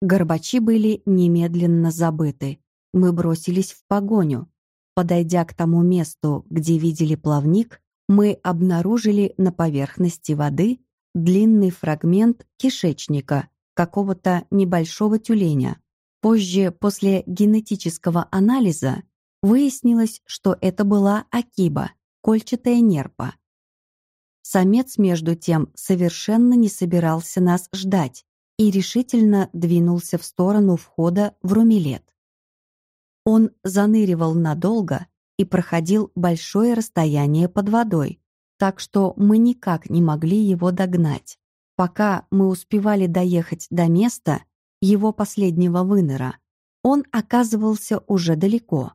Горбачи были немедленно забыты, мы бросились в погоню. Подойдя к тому месту, где видели плавник, мы обнаружили на поверхности воды длинный фрагмент кишечника какого-то небольшого тюленя. Позже, после генетического анализа, Выяснилось, что это была акиба, кольчатая нерпа. Самец, между тем, совершенно не собирался нас ждать и решительно двинулся в сторону входа в румилет. Он заныривал надолго и проходил большое расстояние под водой, так что мы никак не могли его догнать. Пока мы успевали доехать до места его последнего вынора, он оказывался уже далеко.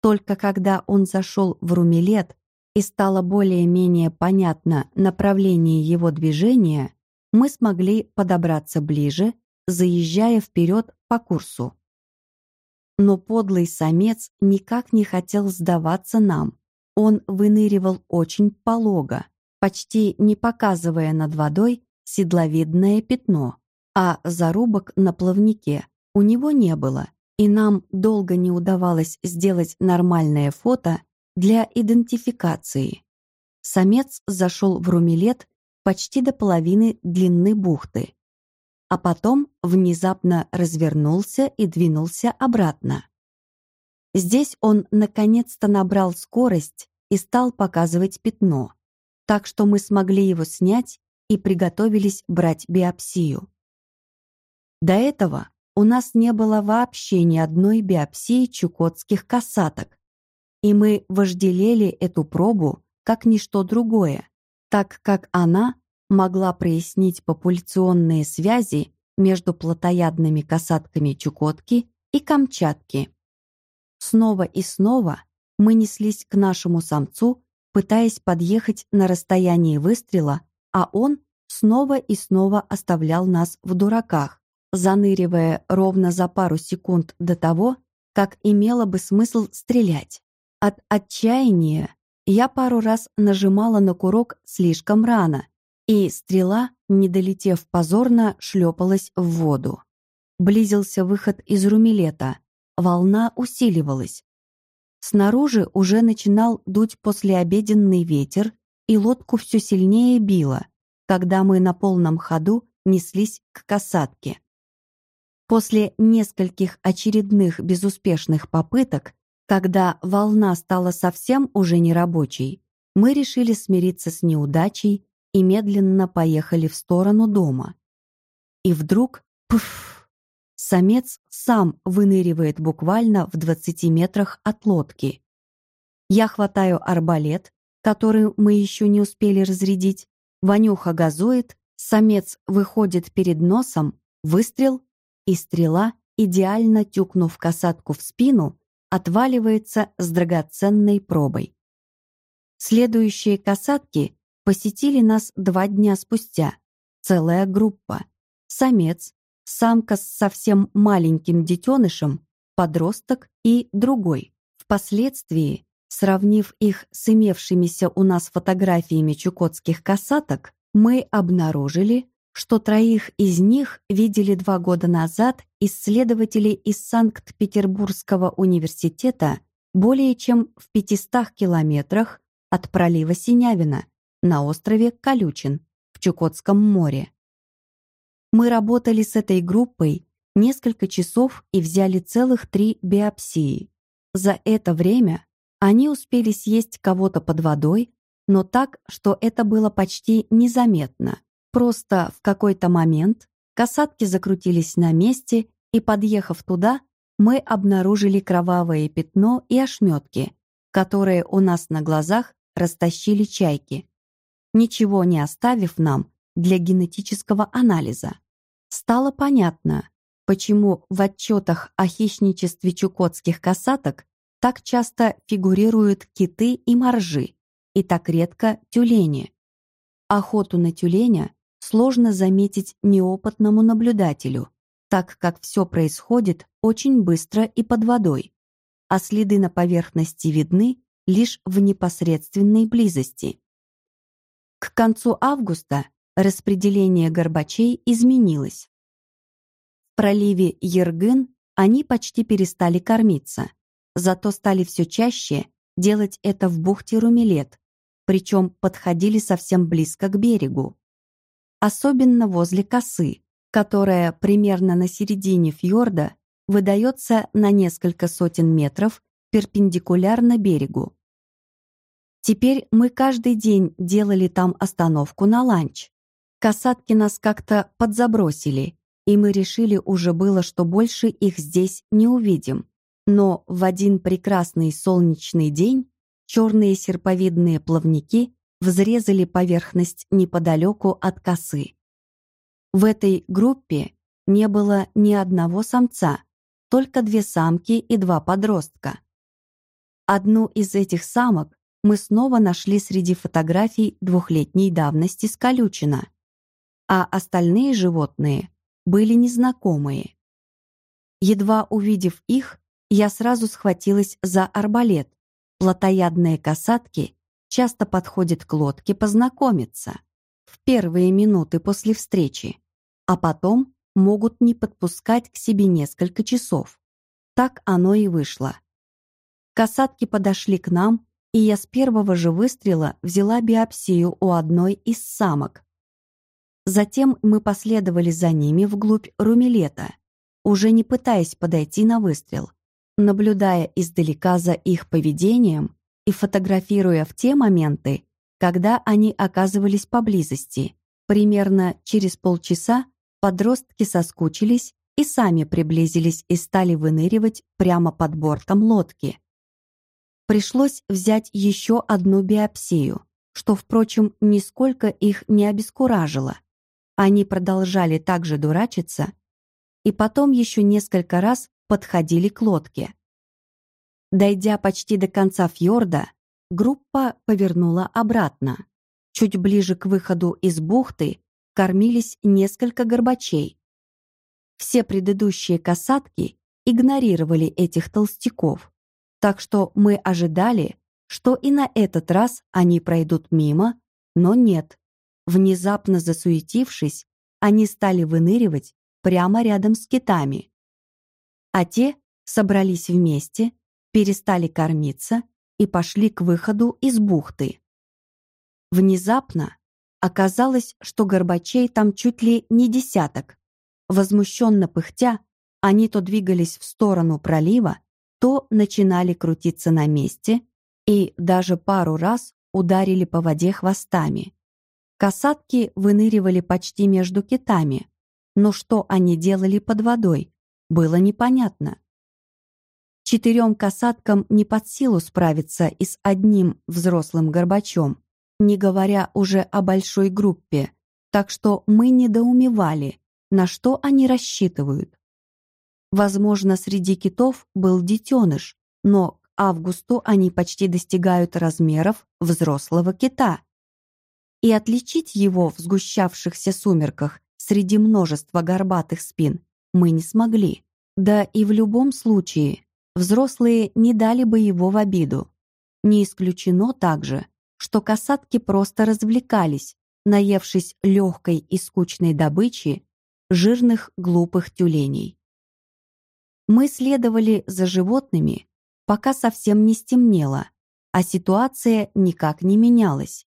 Только когда он зашел в румилет и стало более-менее понятно направление его движения, мы смогли подобраться ближе, заезжая вперед по курсу. Но подлый самец никак не хотел сдаваться нам. Он выныривал очень полого, почти не показывая над водой седловидное пятно, а зарубок на плавнике у него не было, и нам долго не удавалось сделать нормальное фото для идентификации. Самец зашел в румилет почти до половины длины бухты, а потом внезапно развернулся и двинулся обратно. Здесь он наконец-то набрал скорость и стал показывать пятно, так что мы смогли его снять и приготовились брать биопсию. До этого у нас не было вообще ни одной биопсии чукотских касаток, и мы вожделели эту пробу как ничто другое, так как она могла прояснить популяционные связи между плотоядными касатками Чукотки и Камчатки. Снова и снова мы неслись к нашему самцу, пытаясь подъехать на расстояние выстрела, а он снова и снова оставлял нас в дураках, заныривая ровно за пару секунд до того, как имело бы смысл стрелять. От отчаяния я пару раз нажимала на курок слишком рано, и стрела, не долетев позорно, шлепалась в воду. Близился выход из румилета, волна усиливалась. Снаружи уже начинал дуть послеобеденный ветер, и лодку все сильнее било, когда мы на полном ходу неслись к касатке. После нескольких очередных безуспешных попыток когда волна стала совсем уже нерабочей, мы решили смириться с неудачей и медленно поехали в сторону дома. И вдруг, пф, самец сам выныривает буквально в 20 метрах от лодки. Я хватаю арбалет, который мы еще не успели разрядить, Ванюха газует, самец выходит перед носом, выстрел, и стрела, идеально тюкнув касатку в спину, отваливается с драгоценной пробой. Следующие касатки посетили нас два дня спустя. Целая группа. Самец, самка с совсем маленьким детенышем, подросток и другой. Впоследствии, сравнив их с имевшимися у нас фотографиями чукотских касаток, мы обнаружили, что троих из них видели два года назад исследователи из Санкт-Петербургского университета более чем в 500 километрах от пролива Синявина на острове Колючин в Чукотском море. Мы работали с этой группой несколько часов и взяли целых три биопсии. За это время они успели съесть кого-то под водой, но так, что это было почти незаметно. Просто в какой-то момент касатки закрутились на месте, и, подъехав туда, мы обнаружили кровавое пятно и ошметки, которые у нас на глазах растащили чайки, ничего не оставив нам для генетического анализа. Стало понятно, почему в отчетах о хищничестве чукотских касаток так часто фигурируют киты и моржи, и так редко тюлени. Охоту на тюленя сложно заметить неопытному наблюдателю, так как все происходит очень быстро и под водой, а следы на поверхности видны лишь в непосредственной близости. К концу августа распределение горбачей изменилось. В проливе Ергын они почти перестали кормиться, зато стали все чаще делать это в бухте Румилет, причем подходили совсем близко к берегу особенно возле косы, которая примерно на середине фьорда выдается на несколько сотен метров перпендикулярно берегу. Теперь мы каждый день делали там остановку на ланч. Касатки нас как-то подзабросили, и мы решили уже было, что больше их здесь не увидим. Но в один прекрасный солнечный день черные серповидные плавники взрезали поверхность неподалеку от косы. В этой группе не было ни одного самца, только две самки и два подростка. Одну из этих самок мы снова нашли среди фотографий двухлетней давности с Колючина, а остальные животные были незнакомые. Едва увидев их, я сразу схватилась за арбалет. Плотоядные касатки часто подходят к лодке познакомиться в первые минуты после встречи, а потом могут не подпускать к себе несколько часов. Так оно и вышло. Касатки подошли к нам, и я с первого же выстрела взяла биопсию у одной из самок. Затем мы последовали за ними вглубь румилета, уже не пытаясь подойти на выстрел, наблюдая издалека за их поведением и фотографируя в те моменты, когда они оказывались поблизости. Примерно через полчаса подростки соскучились и сами приблизились и стали выныривать прямо под бортом лодки. Пришлось взять еще одну биопсию, что, впрочем, нисколько их не обескуражило. Они продолжали также дурачиться и потом еще несколько раз подходили к лодке. Дойдя почти до конца фьорда, группа повернула обратно. Чуть ближе к выходу из бухты кормились несколько горбачей. Все предыдущие касатки игнорировали этих толстяков, так что мы ожидали, что и на этот раз они пройдут мимо, но нет. Внезапно засуетившись, они стали выныривать прямо рядом с китами. А те собрались вместе перестали кормиться и пошли к выходу из бухты. Внезапно оказалось, что горбачей там чуть ли не десяток. Возмущенно пыхтя, они то двигались в сторону пролива, то начинали крутиться на месте и даже пару раз ударили по воде хвостами. Касатки выныривали почти между китами, но что они делали под водой, было непонятно. Четырем касаткам не под силу справиться и с одним взрослым горбачом, не говоря уже о большой группе, так что мы недоумевали, на что они рассчитывают. Возможно, среди китов был детеныш, но к августу они почти достигают размеров взрослого кита. И отличить его в сгущавшихся сумерках среди множества горбатых спин мы не смогли. Да и в любом случае взрослые не дали бы его в обиду. Не исключено также, что касатки просто развлекались, наевшись легкой и скучной добычи жирных глупых тюленей. Мы следовали за животными, пока совсем не стемнело, а ситуация никак не менялась.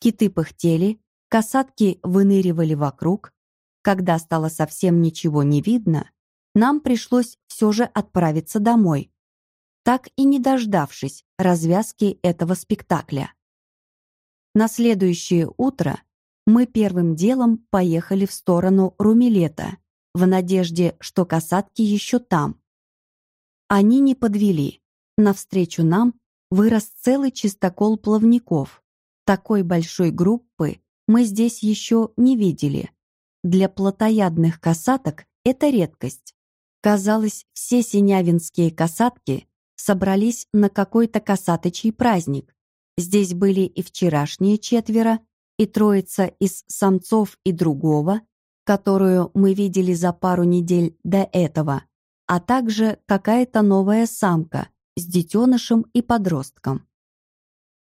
Киты пыхтели, касатки выныривали вокруг. Когда стало совсем ничего не видно, нам пришлось все же отправиться домой, так и не дождавшись развязки этого спектакля. На следующее утро мы первым делом поехали в сторону Румилета, в надежде, что касатки еще там. Они не подвели. Навстречу нам вырос целый чистокол плавников. Такой большой группы мы здесь еще не видели. Для плотоядных касаток это редкость. Казалось, все синявинские касатки собрались на какой-то касаточий праздник. Здесь были и вчерашние четверо, и троица из самцов и другого, которую мы видели за пару недель до этого, а также какая-то новая самка с детенышем и подростком.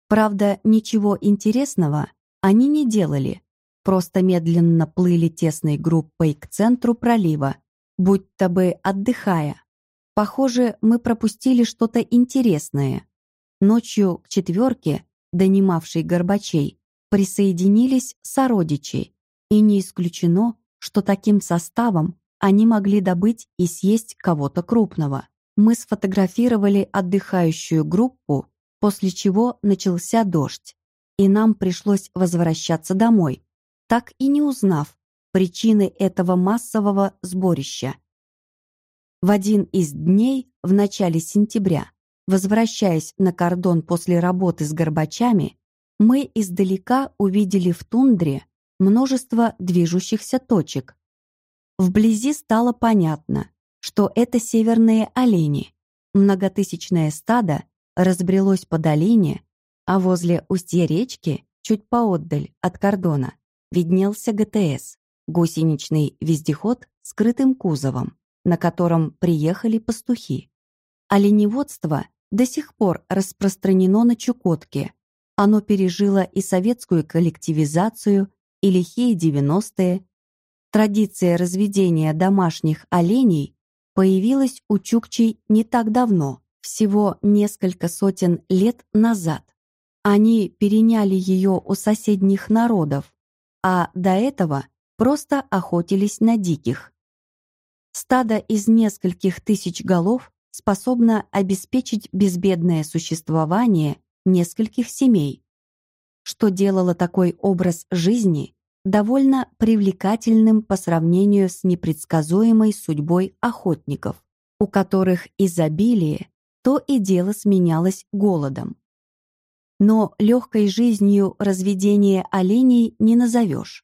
Правда, ничего интересного они не делали, просто медленно плыли тесной группой к центру пролива, будто бы отдыхая. Похоже, мы пропустили что-то интересное. Ночью к четверке, донимавшей Горбачей, присоединились сородичи, и не исключено, что таким составом они могли добыть и съесть кого-то крупного. мы сфотографировали отдыхающую группу, после чего начался дождь, и нам пришлось возвращаться домой, так и не узнав причины этого массового сборища. В один из дней в начале сентября, возвращаясь на кордон после работы с горбачами, мы издалека увидели в тундре множество движущихся точек. Вблизи стало понятно, что это северные олени. Многотысячное стадо разбрелось по долине, а возле устья речки, чуть поотдаль от кордона, виднелся ГТС, гусеничный вездеход с крытым кузовом, на котором приехали пастухи. Оленеводство до сих пор распространено на Чукотке. Оно пережило и советскую коллективизацию, и лихие 90-е. Традиция разведения домашних оленей появилась у чукчей не так давно, всего несколько сотен лет назад. Они переняли ее у соседних народов, а до этого просто охотились на диких. Стадо из нескольких тысяч голов способно обеспечить безбедное существование нескольких семей, что делало такой образ жизни довольно привлекательным по сравнению с непредсказуемой судьбой охотников, у которых изобилие то и дело сменялось голодом. Но легкой жизнью разведения оленей не назовешь.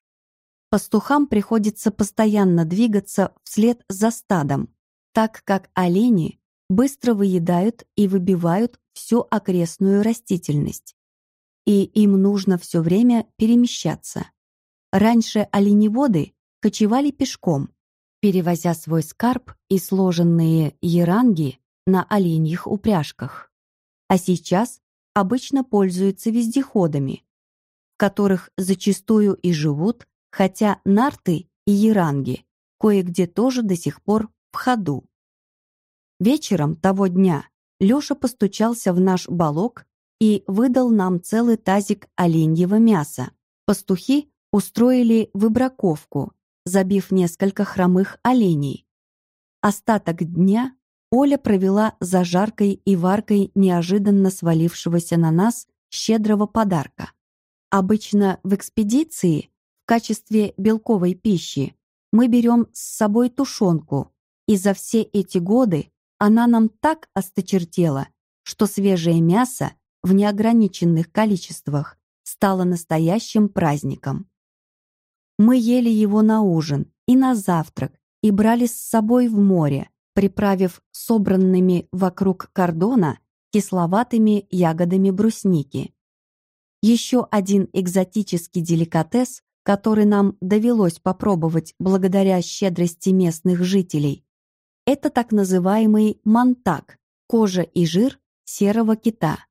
Пастухам приходится постоянно двигаться вслед за стадом, так как олени быстро выедают и выбивают всю окрестную растительность. И им нужно все время перемещаться. Раньше оленеводы кочевали пешком, перевозя свой скарб и сложенные еранги на оленьих упряжках. А сейчас обычно пользуются вездеходами, в которых зачастую и живут, хотя нарты и еранги кое-где тоже до сих пор в ходу. Вечером того дня Лёша постучался в наш балок и выдал нам целый тазик оленьего мяса. Пастухи устроили выбраковку, забив несколько хромых оленей. Остаток дня Оля провела за жаркой и варкой неожиданно свалившегося на нас щедрого подарка. Обычно в экспедиции в качестве белковой пищи мы берем с собой тушенку, и за все эти годы она нам так осточертела, что свежее мясо в неограниченных количествах стало настоящим праздником. Мы ели его на ужин и на завтрак и брали с собой в море, приправив собранными вокруг кордона кисловатыми ягодами брусники. Еще один экзотический деликатес, который нам довелось попробовать благодаря щедрости местных жителей, это так называемый мантак – кожа и жир серого кита.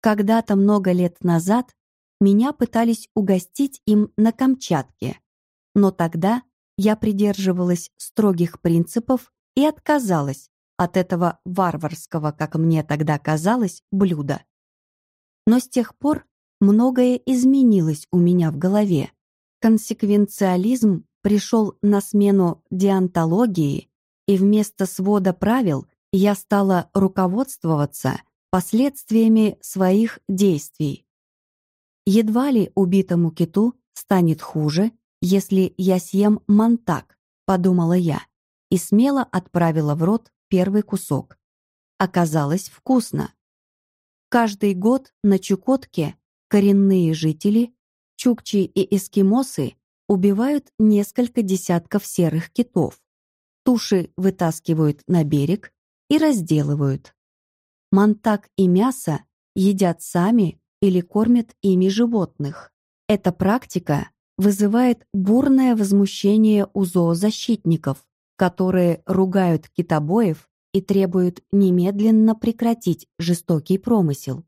Когда-то много лет назад меня пытались угостить им на Камчатке, но тогда я придерживалась строгих принципов и отказалась от этого варварского, как мне тогда казалось, блюда. Но с тех пор многое изменилось у меня в голове. Консеквенциализм пришел на смену диантологии, и вместо свода правил я стала руководствоваться последствиями своих действий. Едва ли убитому киту станет хуже, если я съем мантак, подумала я и смело отправила в рот первый кусок. Оказалось вкусно. Каждый год на Чукотке коренные жители, чукчи и эскимосы убивают несколько десятков серых китов. Туши вытаскивают на берег и разделывают. Мантак и мясо едят сами или кормят ими животных. Эта практика вызывает бурное возмущение у зоозащитников, которые ругают китобоев и требуют немедленно прекратить жестокий промысел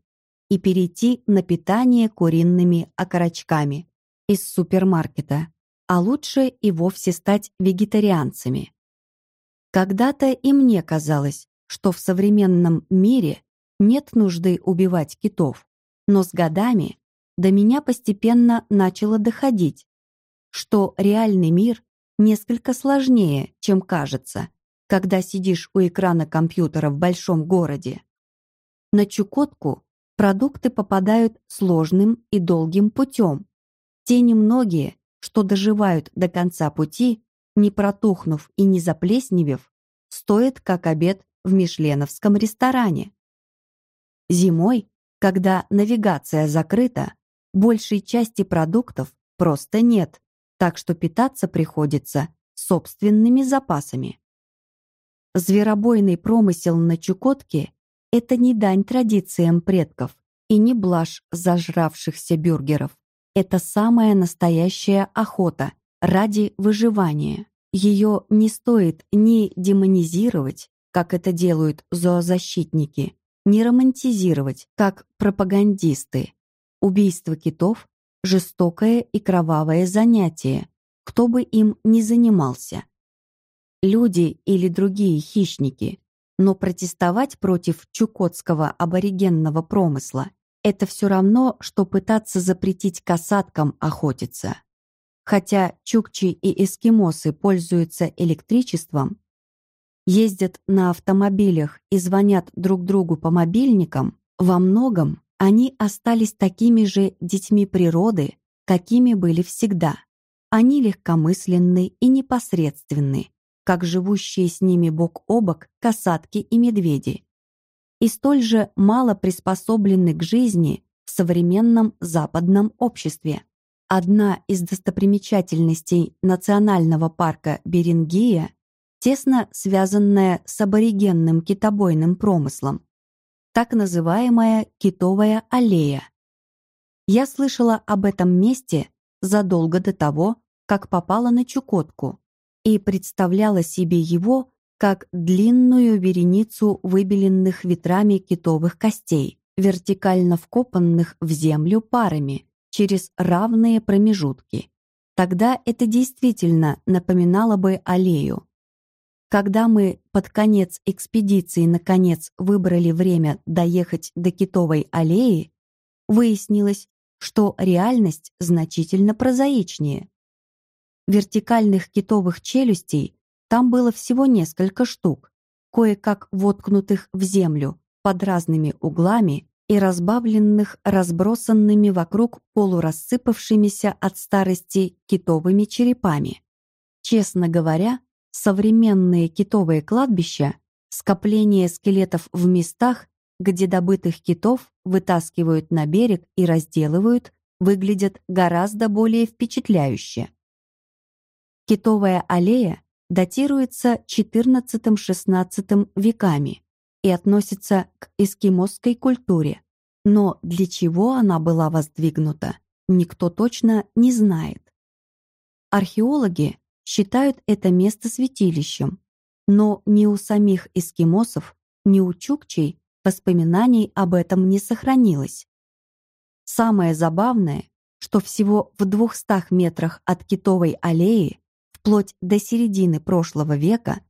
и перейти на питание куриными окорочками из супермаркета, а лучше и вовсе стать вегетарианцами. Когда-то и мне казалось, что в современном мире нет нужды убивать китов, но с годами до меня постепенно начало доходить, что реальный мир несколько сложнее, чем кажется, когда сидишь у экрана компьютера в большом городе. На Чукотку продукты попадают сложным и долгим путем. Те немногие, что доживают до конца пути, не протухнув и не заплесневев, стоят как обед в мишленовском ресторане. Зимой, когда навигация закрыта, большей части продуктов просто нет, так что питаться приходится собственными запасами. Зверобойный промысел на Чукотке – это не дань традициям предков и не блажь зажравшихся бюргеров. Это самая настоящая охота ради выживания. Ее не стоит ни демонизировать, как это делают зоозащитники, ни романтизировать, как пропагандисты. Убийство китов – жестокое и кровавое занятие, кто бы им ни занимался. Люди или другие хищники, но протестовать против чукотского аборигенного промысла – это все равно, что пытаться запретить касаткам охотиться. Хотя чукчи и эскимосы пользуются электричеством, ездят на автомобилях и звонят друг другу по мобильникам, во многом они остались такими же детьми природы, какими были всегда. Они легкомысленны и непосредственны, как живущие с ними бок о бок касатки и медведи, и столь же мало приспособлены к жизни в современном западном обществе. Одна из достопримечательностей национального парка Берингия тесно связанная с аборигенным китобойным промыслом, так называемая китовая аллея. Я слышала об этом месте задолго до того, как попала на Чукотку, и представляла себе его как длинную вереницу выбеленных ветрами китовых костей, вертикально вкопанных в землю парами, через равные промежутки. Тогда это действительно напоминало бы аллею. Когда мы под конец экспедиции наконец выбрали время доехать до Китовой аллеи, выяснилось, что реальность значительно прозаичнее. Вертикальных китовых челюстей там было всего несколько штук, кое-как воткнутых в землю под разными углами и разбавленных разбросанными вокруг полурассыпавшимися от старости китовыми черепами. Честно говоря, современные китовые кладбища — скопление скелетов в местах, где добытых китов вытаскивают на берег и разделывают, выглядят гораздо более впечатляюще. Китовая аллея датируется XIV-XVI веками и относится к эскимосской культуре. Но для чего она была воздвигнута, никто точно не знает. Археологи считают это место святилищем, но ни у самих эскимосов, ни у чукчей воспоминаний об этом не сохранилось. Самое забавное, что всего в 200 метрах от Китовой аллеи, вплоть до середины прошлого века,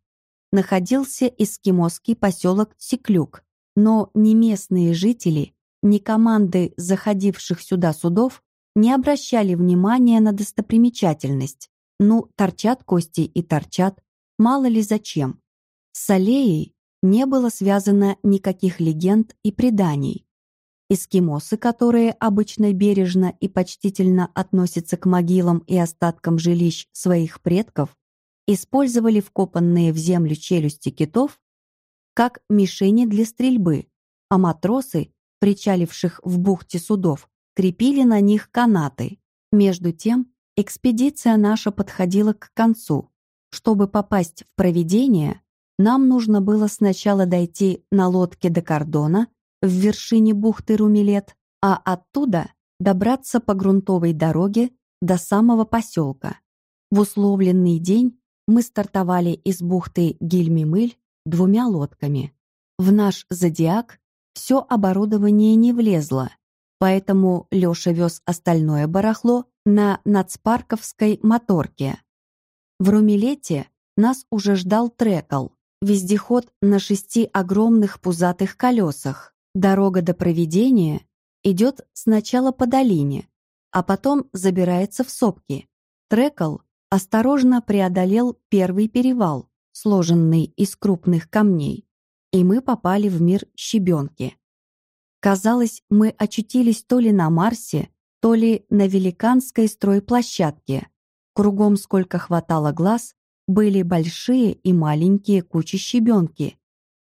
находился эскимосский поселок Секлюк, но ни местные жители, ни команды заходивших сюда судов не обращали внимания на достопримечательность. Ну, торчат кости и торчат, мало ли зачем. С аллеей не было связано никаких легенд и преданий. Эскимосы, которые обычно бережно и почтительно относятся к могилам и остаткам жилищ своих предков, использовали вкопанные в землю челюсти китов как мишени для стрельбы, а матросы, причаливших в бухте судов, крепили на них канаты. Между тем, экспедиция наша подходила к концу. Чтобы попасть в проведение, нам нужно было сначала дойти на лодке до кордона в вершине бухты Румилет, а оттуда добраться по грунтовой дороге до самого поселка. В условленный день мы стартовали из бухты Гильмимыль двумя лодками. В наш «Зодиак» все оборудование не влезло, поэтому Леша вез остальное барахло на нацпарковской моторке. В Румилете нас уже ждал трекл, вездеход на шести огромных пузатых колесах. Дорога до проведения идет сначала по долине, а потом забирается в сопки. Трекл осторожно преодолел первый перевал, сложенный из крупных камней, и мы попали в мир щебенки. Казалось, мы очутились то ли на Марсе, то ли на великанской стройплощадке. Кругом, сколько хватало глаз, были большие и маленькие кучи щебенки.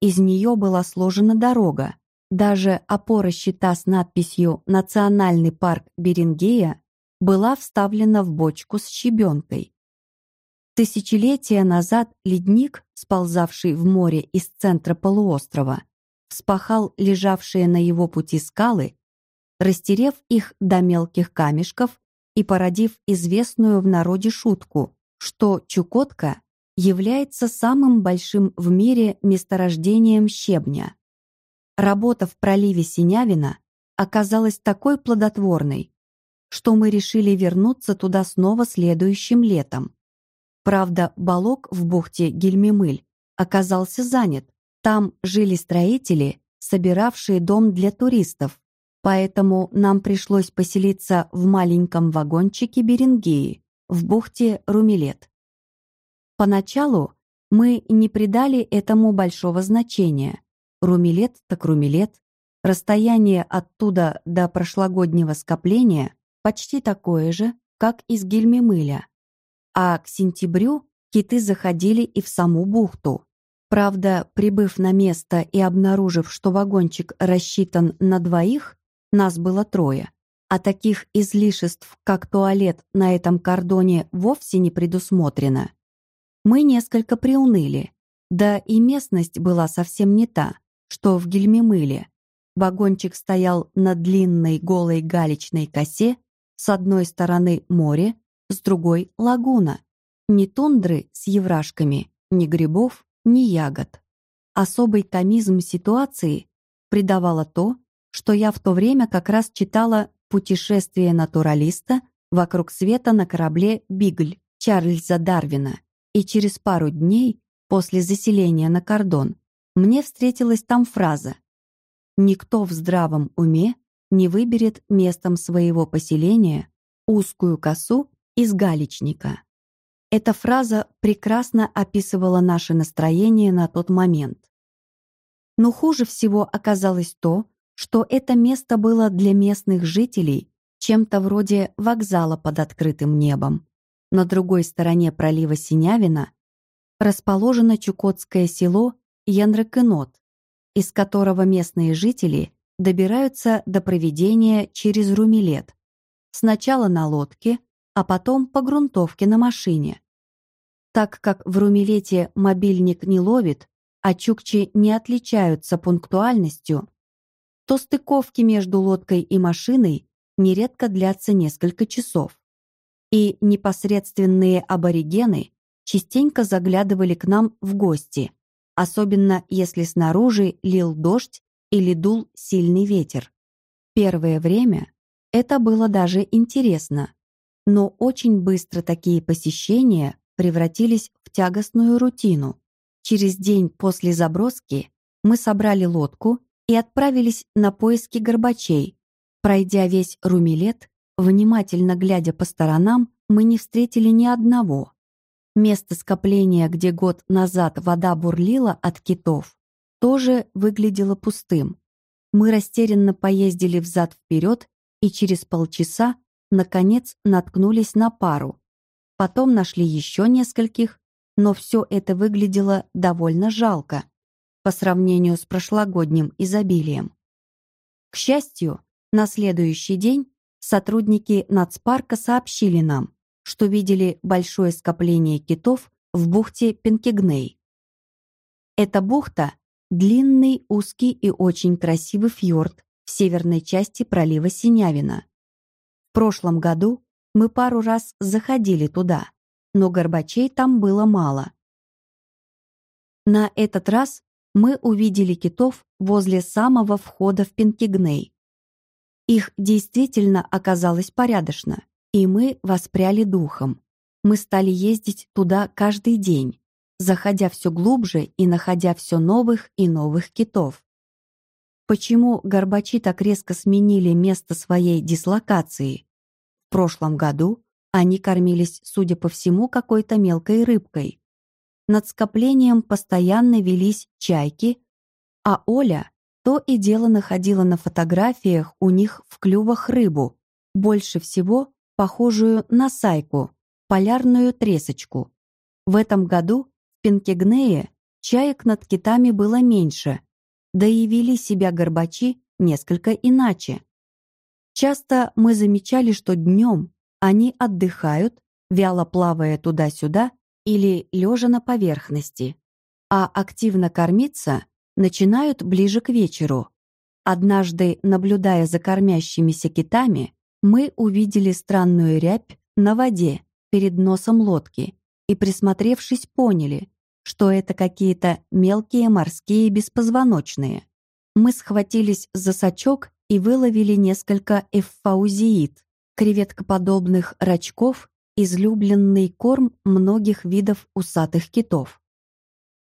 Из нее была сложена дорога. Даже опора щита с надписью «Национальный парк Берингея» была вставлена в бочку с щебенкой. Тысячелетия назад ледник, сползавший в море из центра полуострова, вспахал лежавшие на его пути скалы, растерев их до мелких камешков и породив известную в народе шутку, что Чукотка является самым большим в мире месторождением щебня. Работа в проливе Синявина оказалась такой плодотворной, что мы решили вернуться туда снова следующим летом. Правда, балок в бухте Гельмимыль оказался занят, там жили строители, собиравшие дом для туристов, поэтому нам пришлось поселиться в маленьком вагончике Берингеи в бухте Румилет. Поначалу мы не придали этому большого значения. Румилет так румилет. Расстояние оттуда до прошлогоднего скопления почти такое же, как из Гельмимыля. А к сентябрю киты заходили и в саму бухту. Правда, прибыв на место и обнаружив, что вагончик рассчитан на двоих, нас было трое, а таких излишеств, как туалет, на этом кордоне вовсе не предусмотрено. Мы несколько приуныли, да и местность была совсем не та, что в Гельмимыле. Вагончик стоял на длинной голой галечной косе, с одной стороны море, с другой — лагуна. Ни тундры с еврашками, ни грибов, ни ягод. Особый комизм ситуации придавало то, что я в то время как раз читала «Путешествие натуралиста вокруг света на корабле «Бигль» Чарльза Дарвина, и через пару дней после заселения на кордон мне встретилась там фраза «Никто в здравом уме не выберет местом своего поселения узкую косу из галечника». Эта фраза прекрасно описывала наше настроение на тот момент. Но хуже всего оказалось то, что это место было для местных жителей чем-то вроде вокзала под открытым небом. На другой стороне пролива Синявина расположено чукотское село Яндракенот, из которого местные жители добираются до проведения через Румилет. Сначала на лодке, а потом по грунтовке на машине. Так как в Румилете мобильник не ловит, а чукчи не отличаются пунктуальностью, то стыковки между лодкой и машиной нередко длятся несколько часов. И непосредственные аборигены частенько заглядывали к нам в гости, особенно если снаружи лил дождь или дул сильный ветер. Первое время это было даже интересно, но очень быстро такие посещения превратились в тягостную рутину. Через день после заброски мы собрали лодку и отправились на поиски горбачей. Пройдя весь Румилет, внимательно глядя по сторонам, мы не встретили ни одного. Место скопления, где год назад вода бурлила от китов, тоже выглядело пустым. Мы растерянно поездили взад-вперед и через полчаса, наконец, наткнулись на пару, Потом нашли еще нескольких, но все это выглядело довольно жалко по сравнению с прошлогодним изобилием. К счастью, на следующий день сотрудники нацпарка сообщили нам, что видели большое скопление китов в бухте Пенкигней. Эта бухта — длинный, узкий и очень красивый фьорд в северной части пролива Синявина. В прошлом году мы пару раз заходили туда, но горбачей там было мало. На этот раз мы увидели китов возле самого входа в Пенкигней. Их действительно оказалось порядочно, и мы воспряли духом. Мы стали ездить туда каждый день, заходя все глубже и находя все новых и новых китов. Почему горбачи так резко сменили место своей дислокации, прошлом году они кормились, судя по всему, какой-то мелкой рыбкой. над скоплением постоянно велись чайки, а Оля то и дело находила на фотографиях у них в клювах рыбу, больше всего похожую на сайку, полярную тресочку. В этом году в Пенкегнее чаек над китами было меньше, да и вели себя горбачи несколько иначе. Часто мы замечали, что днем они отдыхают, вяло плавая туда-сюда или лежа на поверхности, а активно кормиться начинают ближе к вечеру. Однажды, наблюдая за кормящимися китами, мы увидели странную рябь на воде перед носом лодки и, присмотревшись, поняли, что это какие-то мелкие морские беспозвоночные. Мы схватились за сачок и выловили несколько эффаузиид, креветкоподобных рачков, излюбленный корм многих видов усатых китов.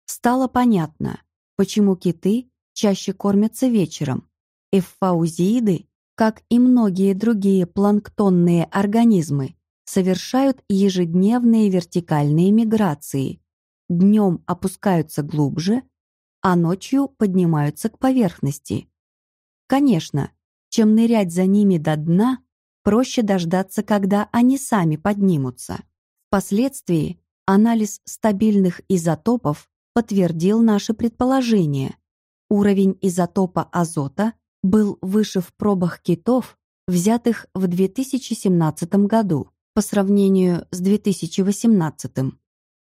Стало понятно, почему киты чаще кормятся вечером. Эффаузииды, как и многие другие планктонные организмы, совершают ежедневные вертикальные миграции. Днем опускаются глубже, а ночью поднимаются к поверхности. Конечно, чем нырять за ними до дна, проще дождаться, когда они сами поднимутся. Впоследствии анализ стабильных изотопов подтвердил наше предположение. Уровень изотопа азота был выше в пробах китов, взятых в 2017 году по сравнению с 2018.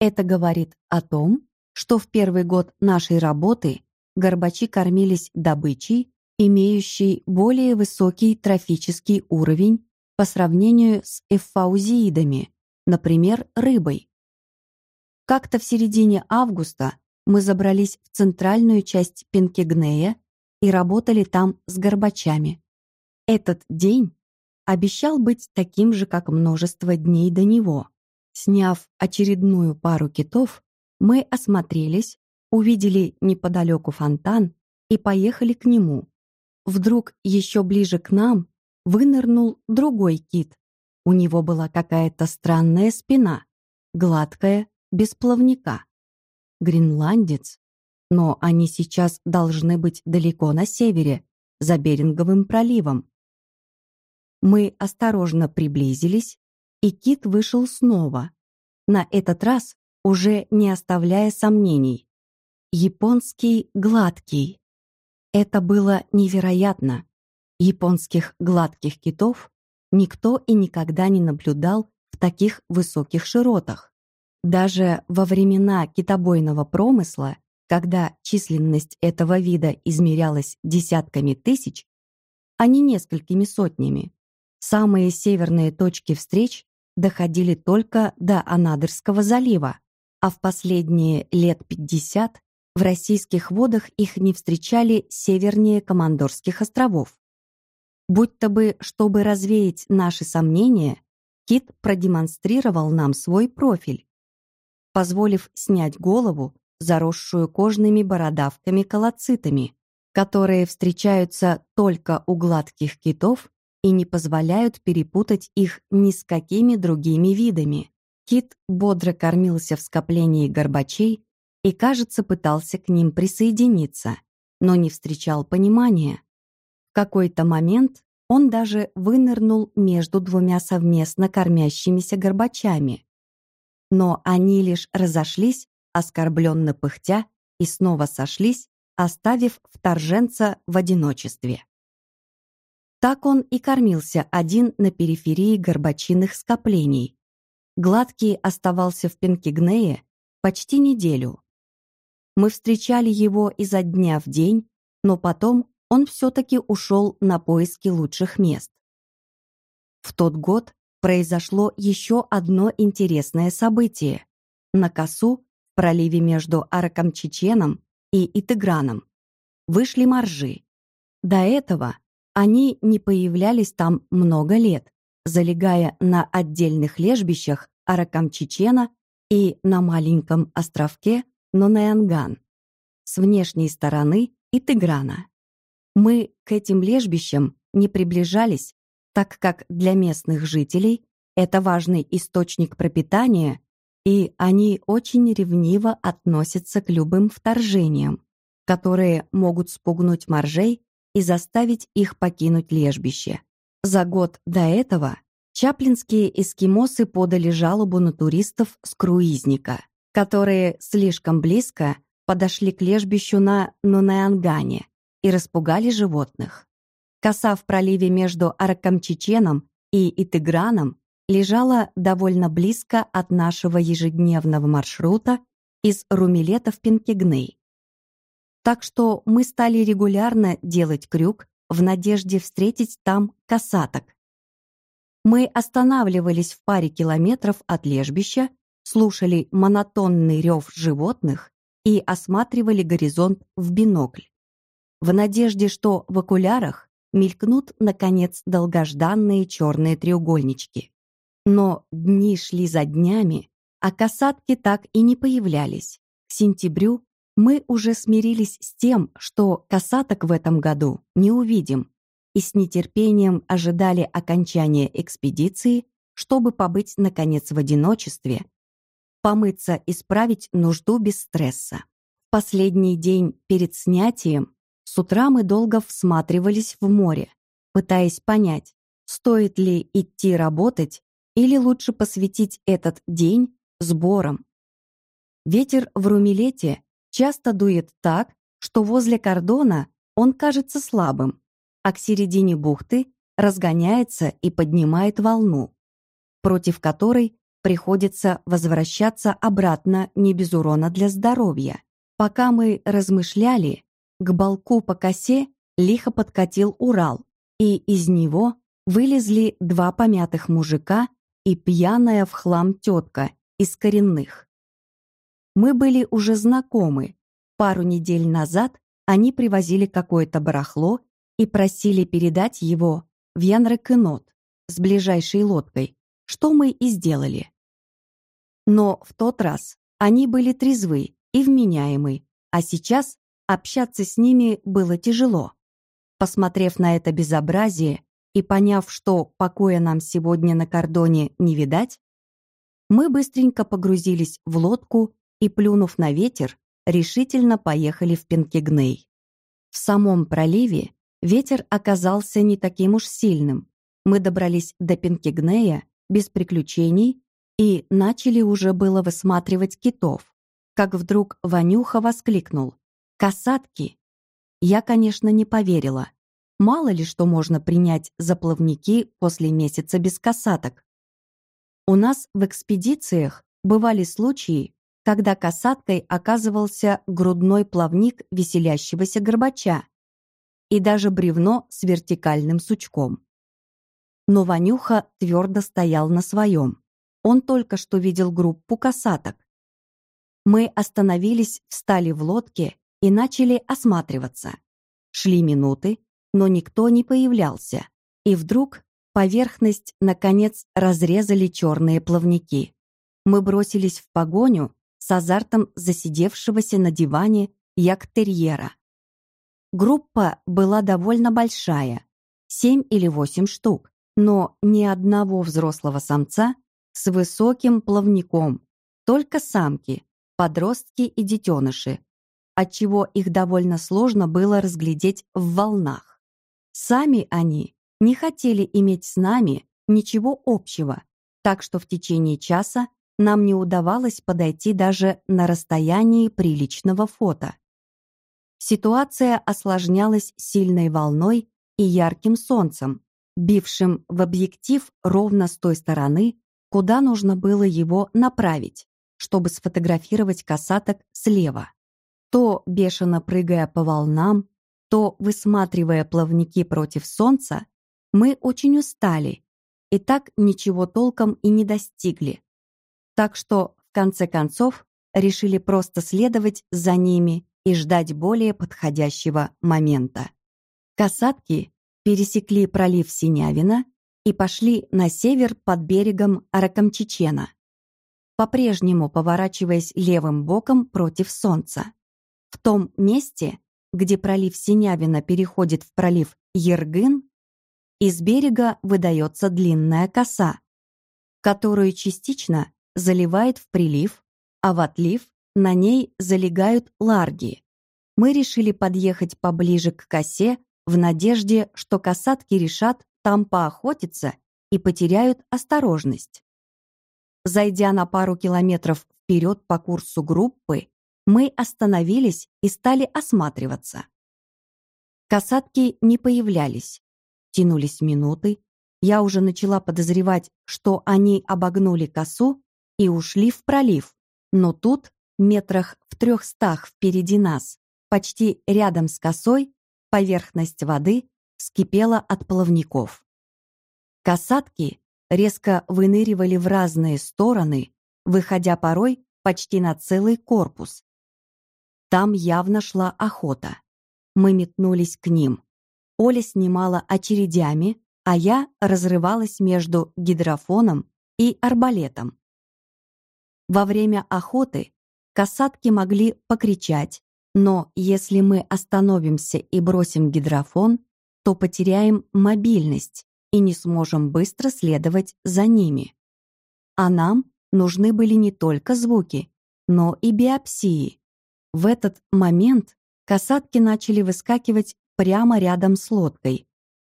Это говорит о том, что в первый год нашей работы горбачи кормились добычей, имеющей более высокий трофический уровень по сравнению с эфаузиидами, например, рыбой. Как-то в середине августа мы забрались в центральную часть Пенкигнея и работали там с горбачами. Этот день обещал быть таким же, как множество дней до него. Сняв очередную пару китов, мы осмотрелись, увидели неподалеку фонтан и поехали к нему. Вдруг еще ближе к нам вынырнул другой кит. У него была какая-то странная спина, гладкая, без плавника. Гренландец. Но они сейчас должны быть далеко на севере, за Беринговым проливом. Мы осторожно приблизились, и кит вышел снова. На этот раз уже не оставляя сомнений. Японский гладкий. Это было невероятно. Японских гладких китов никто и никогда не наблюдал в таких высоких широтах. Даже во времена китобойного промысла, когда численность этого вида измерялась десятками тысяч, а не несколькими сотнями, самые северные точки встреч доходили только до Анадырского залива, а в последние лет 50 в российских водах их не встречали севернее Командорских островов. Будь-то бы, чтобы развеять наши сомнения, Кит продемонстрировал нам свой профиль, позволив снять голову, заросшую кожными бородавками-колоцитами, которые встречаются только у гладких китов и не позволяют перепутать их ни с какими другими видами. Кит бодро кормился в скоплении горбачей и, кажется, пытался к ним присоединиться, но не встречал понимания. В какой-то момент он даже вынырнул между двумя совместно кормящимися горбачами. Но они лишь разошлись, оскорбленно пыхтя, и снова сошлись, оставив вторженца в одиночестве. Так он и кормился один на периферии горбачиных скоплений, Гладкий оставался в Пенкигнее почти неделю. Мы встречали его изо дня в день, но потом он все-таки ушел на поиски лучших мест. В тот год произошло еще одно интересное событие. На косу, в проливе между Аракамчиченом и Итыграном, вышли моржи. До этого они не появлялись там много лет, залегая на отдельных лежбищах Аракамчичена и на маленьком островке Нонеанган с внешней стороны Итыграна. Мы к этим лежбищам не приближались, так как для местных жителей это важный источник пропитания и они очень ревниво относятся к любым вторжениям, которые могут спугнуть моржей и заставить их покинуть лежбище. За год до этого чаплинские эскимосы подали жалобу на туристов с круизника, которые слишком близко подошли к лежбищу на Нунеангане и распугали животных. Коса в проливе между Аракамчиченом и Итыграном лежала довольно близко от нашего ежедневного маршрута из Румилета в Пенкигней. Так что мы стали регулярно делать крюк в надежде встретить там косаток. Мы останавливались в паре километров от лежбища, слушали монотонный рев животных и осматривали горизонт в бинокль. В надежде, что в окулярах мелькнут, наконец, долгожданные черные треугольнички. Но дни шли за днями, а касатки так и не появлялись. К сентябрю мы уже смирились с тем, что касаток в этом году не увидим, и с нетерпением ожидали окончания экспедиции, чтобы побыть, наконец, в одиночестве, помыться и справить нужду без стресса. Последний день перед снятием с утра мы долго всматривались в море, пытаясь понять, стоит ли идти работать или лучше посвятить этот день сборам. Ветер в Румилете часто дует так, что возле кордона он кажется слабым, а к середине бухты разгоняется и поднимает волну, против которой приходится возвращаться обратно не без урона для здоровья. Пока мы размышляли, к балку по косе лихо подкатил Урал, и из него вылезли два помятых мужика и пьяная в хлам тетка из коренных. Мы были уже знакомы. Пару недель назад они привозили какое-то барахло и просили передать его в Янрекенот с ближайшей лодкой, что мы и сделали. Но в тот раз они были трезвы и вменяемы, а сейчас общаться с ними было тяжело. Посмотрев на это безобразие и поняв, что покоя нам сегодня на кордоне не видать, мы быстренько погрузились в лодку и, плюнув на ветер, решительно поехали в Пенкигней. В самом проливе ветер оказался не таким уж сильным. Мы добрались до Пенкигнея без приключений и начали уже было высматривать китов, как вдруг Ванюха воскликнул «Касатки!». Я, конечно, не поверила. Мало ли что можно принять за плавники после месяца без касаток. У нас в экспедициях бывали случаи, когда касаткой оказывался грудной плавник веселящегося горбача и даже бревно с вертикальным сучком. Но Ванюха твердо стоял на своем. Он только что видел группу касаток. Мы остановились, встали в лодке и начали осматриваться. Шли минуты, но никто не появлялся. И вдруг поверхность, наконец, разрезали черные плавники. Мы бросились в погоню с азартом засидевшегося на диване яктерьера. Группа была довольно большая, семь или восемь штук, но ни одного взрослого самца с высоким плавником, только самки, подростки и детеныши, отчего их довольно сложно было разглядеть в волнах. Сами они не хотели иметь с нами ничего общего, так что в течение часа нам не удавалось подойти даже на расстоянии приличного фото. Ситуация осложнялась сильной волной и ярким солнцем, бившим в объектив ровно с той стороны, куда нужно было его направить, чтобы сфотографировать касаток слева. То бешено прыгая по волнам, то высматривая плавники против солнца, мы очень устали и так ничего толком и не достигли. Так что, в конце концов, решили просто следовать за ними и ждать более подходящего момента. Касатки пересекли пролив Синявина и пошли на север под берегом Аракамчичена, по-прежнему поворачиваясь левым боком против солнца. В том месте, где пролив Синявина переходит в пролив Ергын, из берега выдается длинная коса, которую частично заливает в прилив, а в отлив на ней залегают ларги. Мы решили подъехать поближе к косе в надежде, что касатки решат там поохотиться и потеряют осторожность. Зайдя на пару километров вперед по курсу группы, мы остановились и стали осматриваться. Касатки не появлялись. Тянулись минуты. Я уже начала подозревать, что они обогнули косу и ушли в пролив. Но тут, метрах в трехстах впереди нас, почти рядом с косой, поверхность воды вскипела от плавников. Касатки резко выныривали в разные стороны, выходя порой почти на целый корпус. Там явно шла охота. Мы метнулись к ним. Оля снимала очередями, а я разрывалась между гидрофоном и арбалетом. Во время охоты касатки могли покричать, но если мы остановимся и бросим гидрофон, то потеряем мобильность и не сможем быстро следовать за ними. А нам нужны были не только звуки, но и биопсии. В этот момент касатки начали выскакивать прямо рядом с лодкой.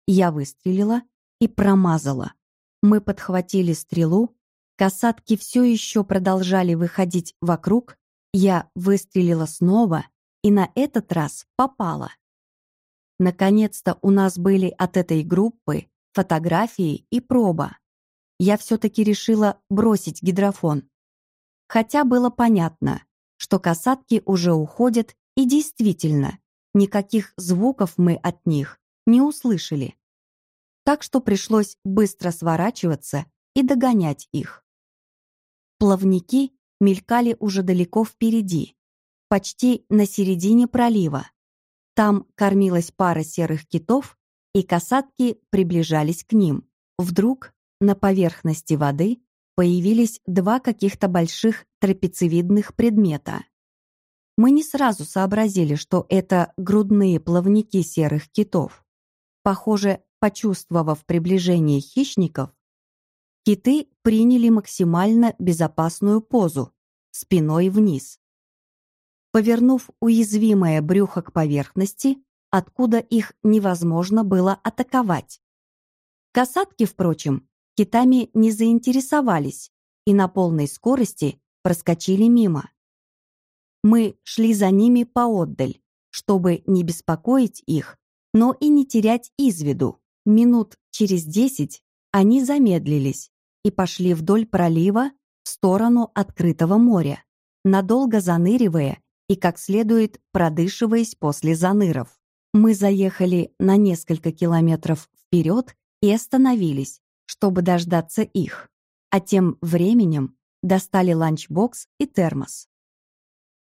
Я выстрелила и промазала. Мы подхватили стрелу, касатки все еще продолжали выходить вокруг, я выстрелила снова и на этот раз попала. Наконец-то у нас были от этой группы фотографии и проба. Я все-таки решила бросить гидрофон. Хотя было понятно, что касатки уже уходят, и действительно, никаких звуков мы от них не услышали. Так что пришлось быстро сворачиваться и догонять их. Плавники мелькали уже далеко впереди, почти на середине пролива. Там кормилась пара серых китов и касатки приближались к ним. Вдруг на поверхности воды появились два каких-то больших трапециевидных предмета. Мы не сразу сообразили, что это грудные плавники серых китов. Похоже, почувствовав приближение хищников, киты приняли максимально безопасную позу, спиной вниз. Повернув уязвимое брюхо к поверхности, откуда их невозможно было атаковать. Касатки, впрочем, китами не заинтересовались и на полной скорости проскочили мимо. Мы шли за ними поотдаль, чтобы не беспокоить их, но и не терять из виду. Минут через десять они замедлились и пошли вдоль пролива в сторону открытого моря, надолго заныривая и как следует продышиваясь после заныров. Мы заехали на несколько километров вперед и остановились, чтобы дождаться их, а тем временем достали ланчбокс и термос.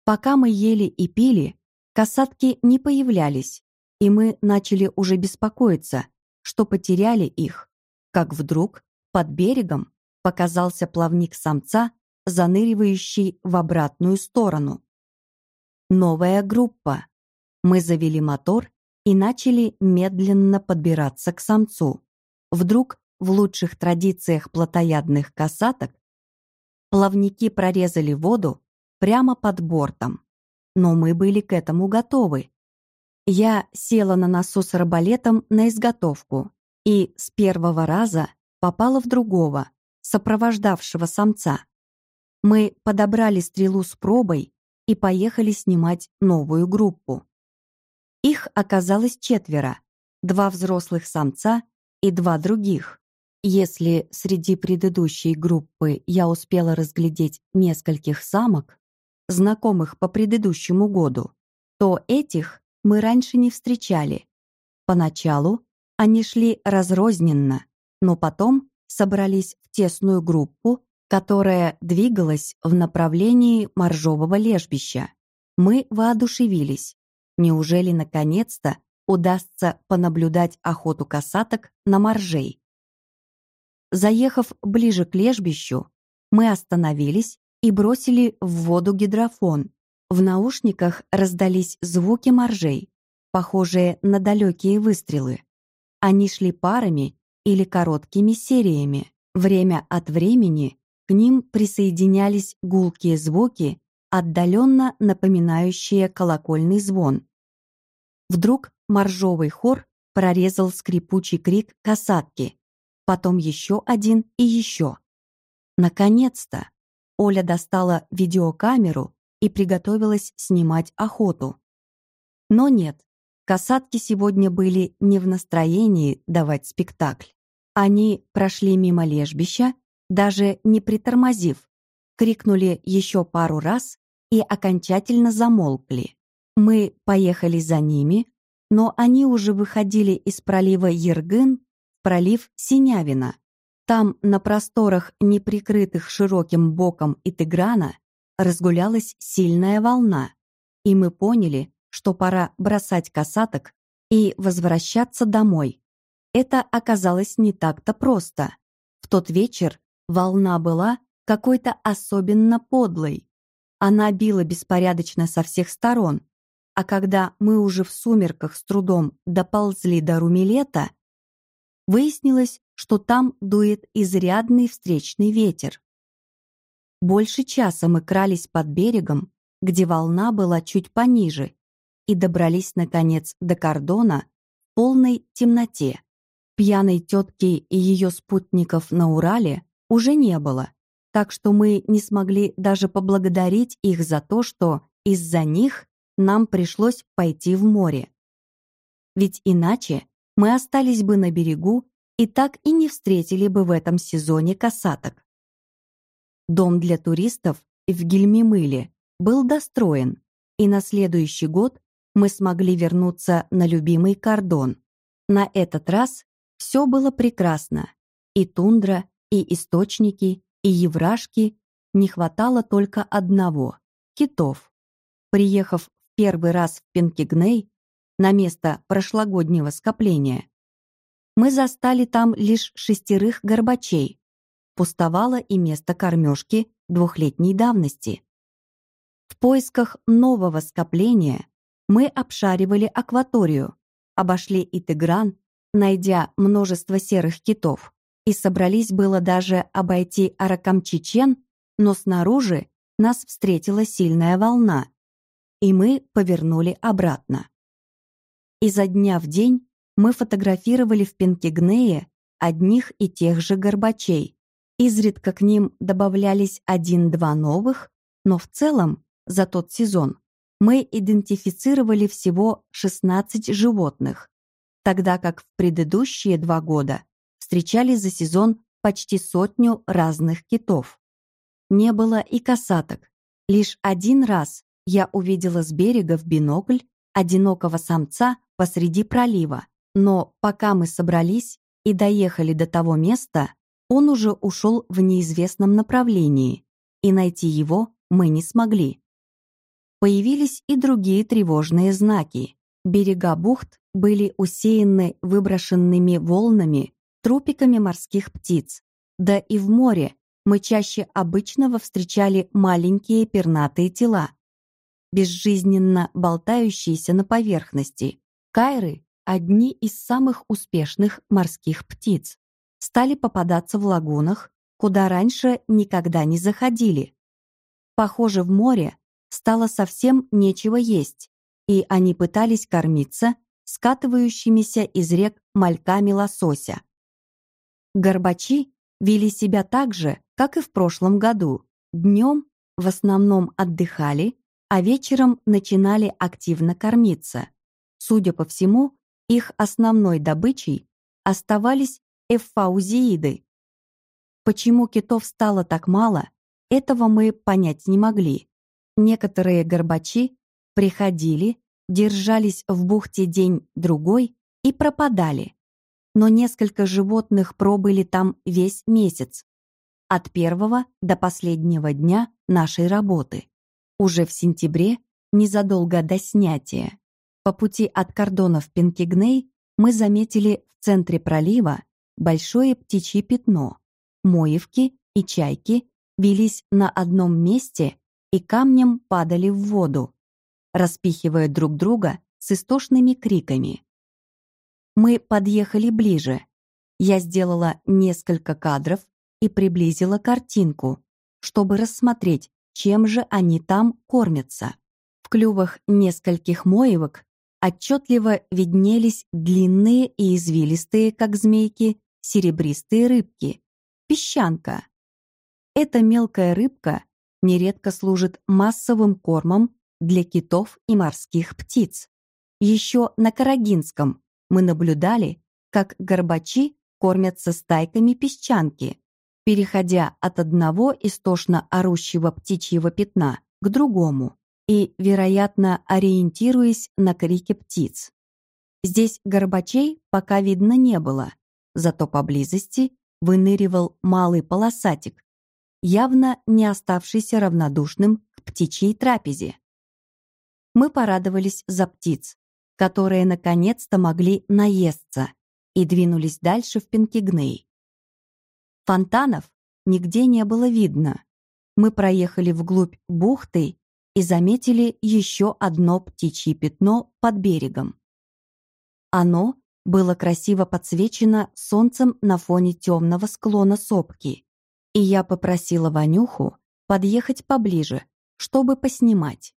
Пока мы ели и пили, касатки не появлялись, и мы начали уже беспокоиться, что потеряли их, как вдруг под берегом показался плавник самца, заныривающий в обратную сторону. Новая группа. Мы завели мотор и начали медленно подбираться к самцу. Вдруг, в лучших традициях плотоядных касаток, плавники прорезали воду прямо под бортом. Но мы были к этому готовы. Я села на носу с арбалетом на изготовку и с первого раза попала в другого, сопровождавшего самца. Мы подобрали стрелу с пробой и поехали снимать новую группу. Их оказалось четверо, два взрослых самца и два других. Если среди предыдущей группы я успела разглядеть нескольких самок, знакомых по предыдущему году, то этих мы раньше не встречали. Поначалу они шли разрозненно, но потом собрались в тесную группу, которая двигалась в направлении моржового лежбища. Мы воодушевились. Неужели наконец-то удастся понаблюдать охоту касаток на моржей? Заехав ближе к лежбищу, мы остановились и бросили в воду гидрофон. В наушниках раздались звуки моржей, похожие на далекие выстрелы. Они шли парами или короткими сериями. Время от времени к ним присоединялись гулкие звуки, отдаленно напоминающие колокольный звон. Вдруг моржовый хор прорезал скрипучий крик касатки, потом еще один и еще. Наконец-то! Оля достала видеокамеру и приготовилась снимать охоту. Но нет, касатки сегодня были не в настроении давать спектакль. Они прошли мимо лежбища, даже не притормозив, крикнули еще пару раз и окончательно замолкли. Мы поехали за ними, но они уже выходили из пролива Ергын в пролив Синявина. Там, на просторах, не прикрытых широким боком и разгулялась сильная волна, и мы поняли, что пора бросать касаток и возвращаться домой. Это оказалось не так-то просто. В тот вечер волна была какой-то особенно подлой. Она била беспорядочно со всех сторон, а когда мы уже в сумерках с трудом доползли до Румилета, выяснилось, что там дует изрядный встречный ветер. Больше часа мы крались под берегом, где волна была чуть пониже, и добрались, наконец, до кордона в полной темноте. Пьяной тетки и ее спутников на Урале уже не было, так что мы не смогли даже поблагодарить их за то, что из-за них нам пришлось пойти в море. Ведь иначе мы остались бы на берегу и так и не встретили бы в этом сезоне касаток. Дом для туристов в Гельмимыле был достроен, и на следующий год мы смогли вернуться на любимый кордон. На этот раз все было прекрасно. И тундра, и источники, и еврашки. Не хватало только одного — китов. Приехав в первый раз в Пенкигней, на место прошлогоднего скопления, мы застали там лишь шестерых горбачей. Пустовало и место кормежки двухлетней давности. В поисках нового скопления мы обшаривали акваторию, обошли Итыгран, найдя множество серых китов, и собрались было даже обойти Аракамчичен, но снаружи нас встретила сильная волна, и мы повернули обратно. Изо дня в день мы фотографировали в Пенкигнее одних и тех же горбачей. Изредка к ним добавлялись один-два новых, но в целом за тот сезон мы идентифицировали всего 16 животных, тогда как в предыдущие два года встречали за сезон почти сотню разных китов. Не было и касаток. Лишь один раз я увидела с берега в бинокль одинокого самца посреди пролива, но пока мы собрались и доехали до того места, он уже ушел в неизвестном направлении, и найти его мы не смогли. Появились и другие тревожные знаки. Берега бухт были усеяны выброшенными волнами, трупиками морских птиц. Да и в море мы чаще обычного встречали маленькие пернатые тела, безжизненно болтающиеся на поверхности. Кайры, одни из самых успешных морских птиц, стали попадаться в лагунах, куда раньше никогда не заходили. Похоже, в море стало совсем нечего есть, и они пытались кормиться скатывающимися из рек мальками лосося. Горбачи вели себя так же, как и в прошлом году. Днем в основном отдыхали, а вечером начинали активно кормиться. Судя по всему, их основной добычей оставались эффаузииды. Почему китов стало так мало, этого мы понять не могли. Некоторые горбачи приходили, держались в бухте день-другой и пропадали. Но несколько животных пробыли там весь месяц, от первого до последнего дня нашей работы. Уже в сентябре, незадолго до снятия, по пути от кордона в Пенкигней мы заметили в центре пролива большое птичье пятно. Моевки и чайки велись на одном месте и камнем падали в воду, распихивая друг друга с истошными криками. Мы подъехали ближе. Я сделала несколько кадров, и приблизила картинку, чтобы рассмотреть, чем же они там кормятся. В клювах нескольких моевок отчетливо виднелись длинные и извилистые, как змейки, серебристые рыбки. Песчанка. Эта мелкая рыбка нередко служит массовым кормом для китов и морских птиц. Еще на Карагинском мы наблюдали, как горбачи кормятся стайками песчанки, переходя от одного истошно орущего птичьего пятна к другому и, вероятно, ориентируясь на крики птиц. Здесь горбачей пока видно не было, зато поблизости выныривал малый полосатик, явно не оставшийся равнодушным к птичьей трапезе. Мы порадовались за птиц, которые наконец-то могли наесться, и двинулись дальше в Пенкигней. Фонтанов нигде не было видно. Мы проехали вглубь бухты и заметили еще одно птичье пятно под берегом. Оно было красиво подсвечено солнцем на фоне темного склона сопки, и я попросила Ванюху подъехать поближе, чтобы поснимать.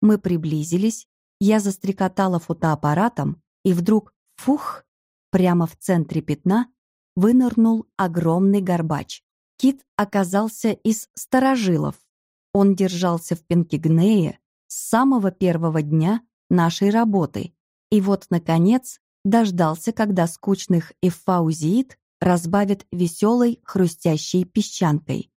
Мы приблизились, я застрекотала фотоаппаратом, и вдруг, фух, прямо в центре пятна вынырнул огромный горбач. Кит оказался из старожилов. Он держался в Пенкигнее с самого первого дня нашей работы. И вот, наконец, дождался, когда скучных эфаузиит разбавят веселой хрустящей песчанкой.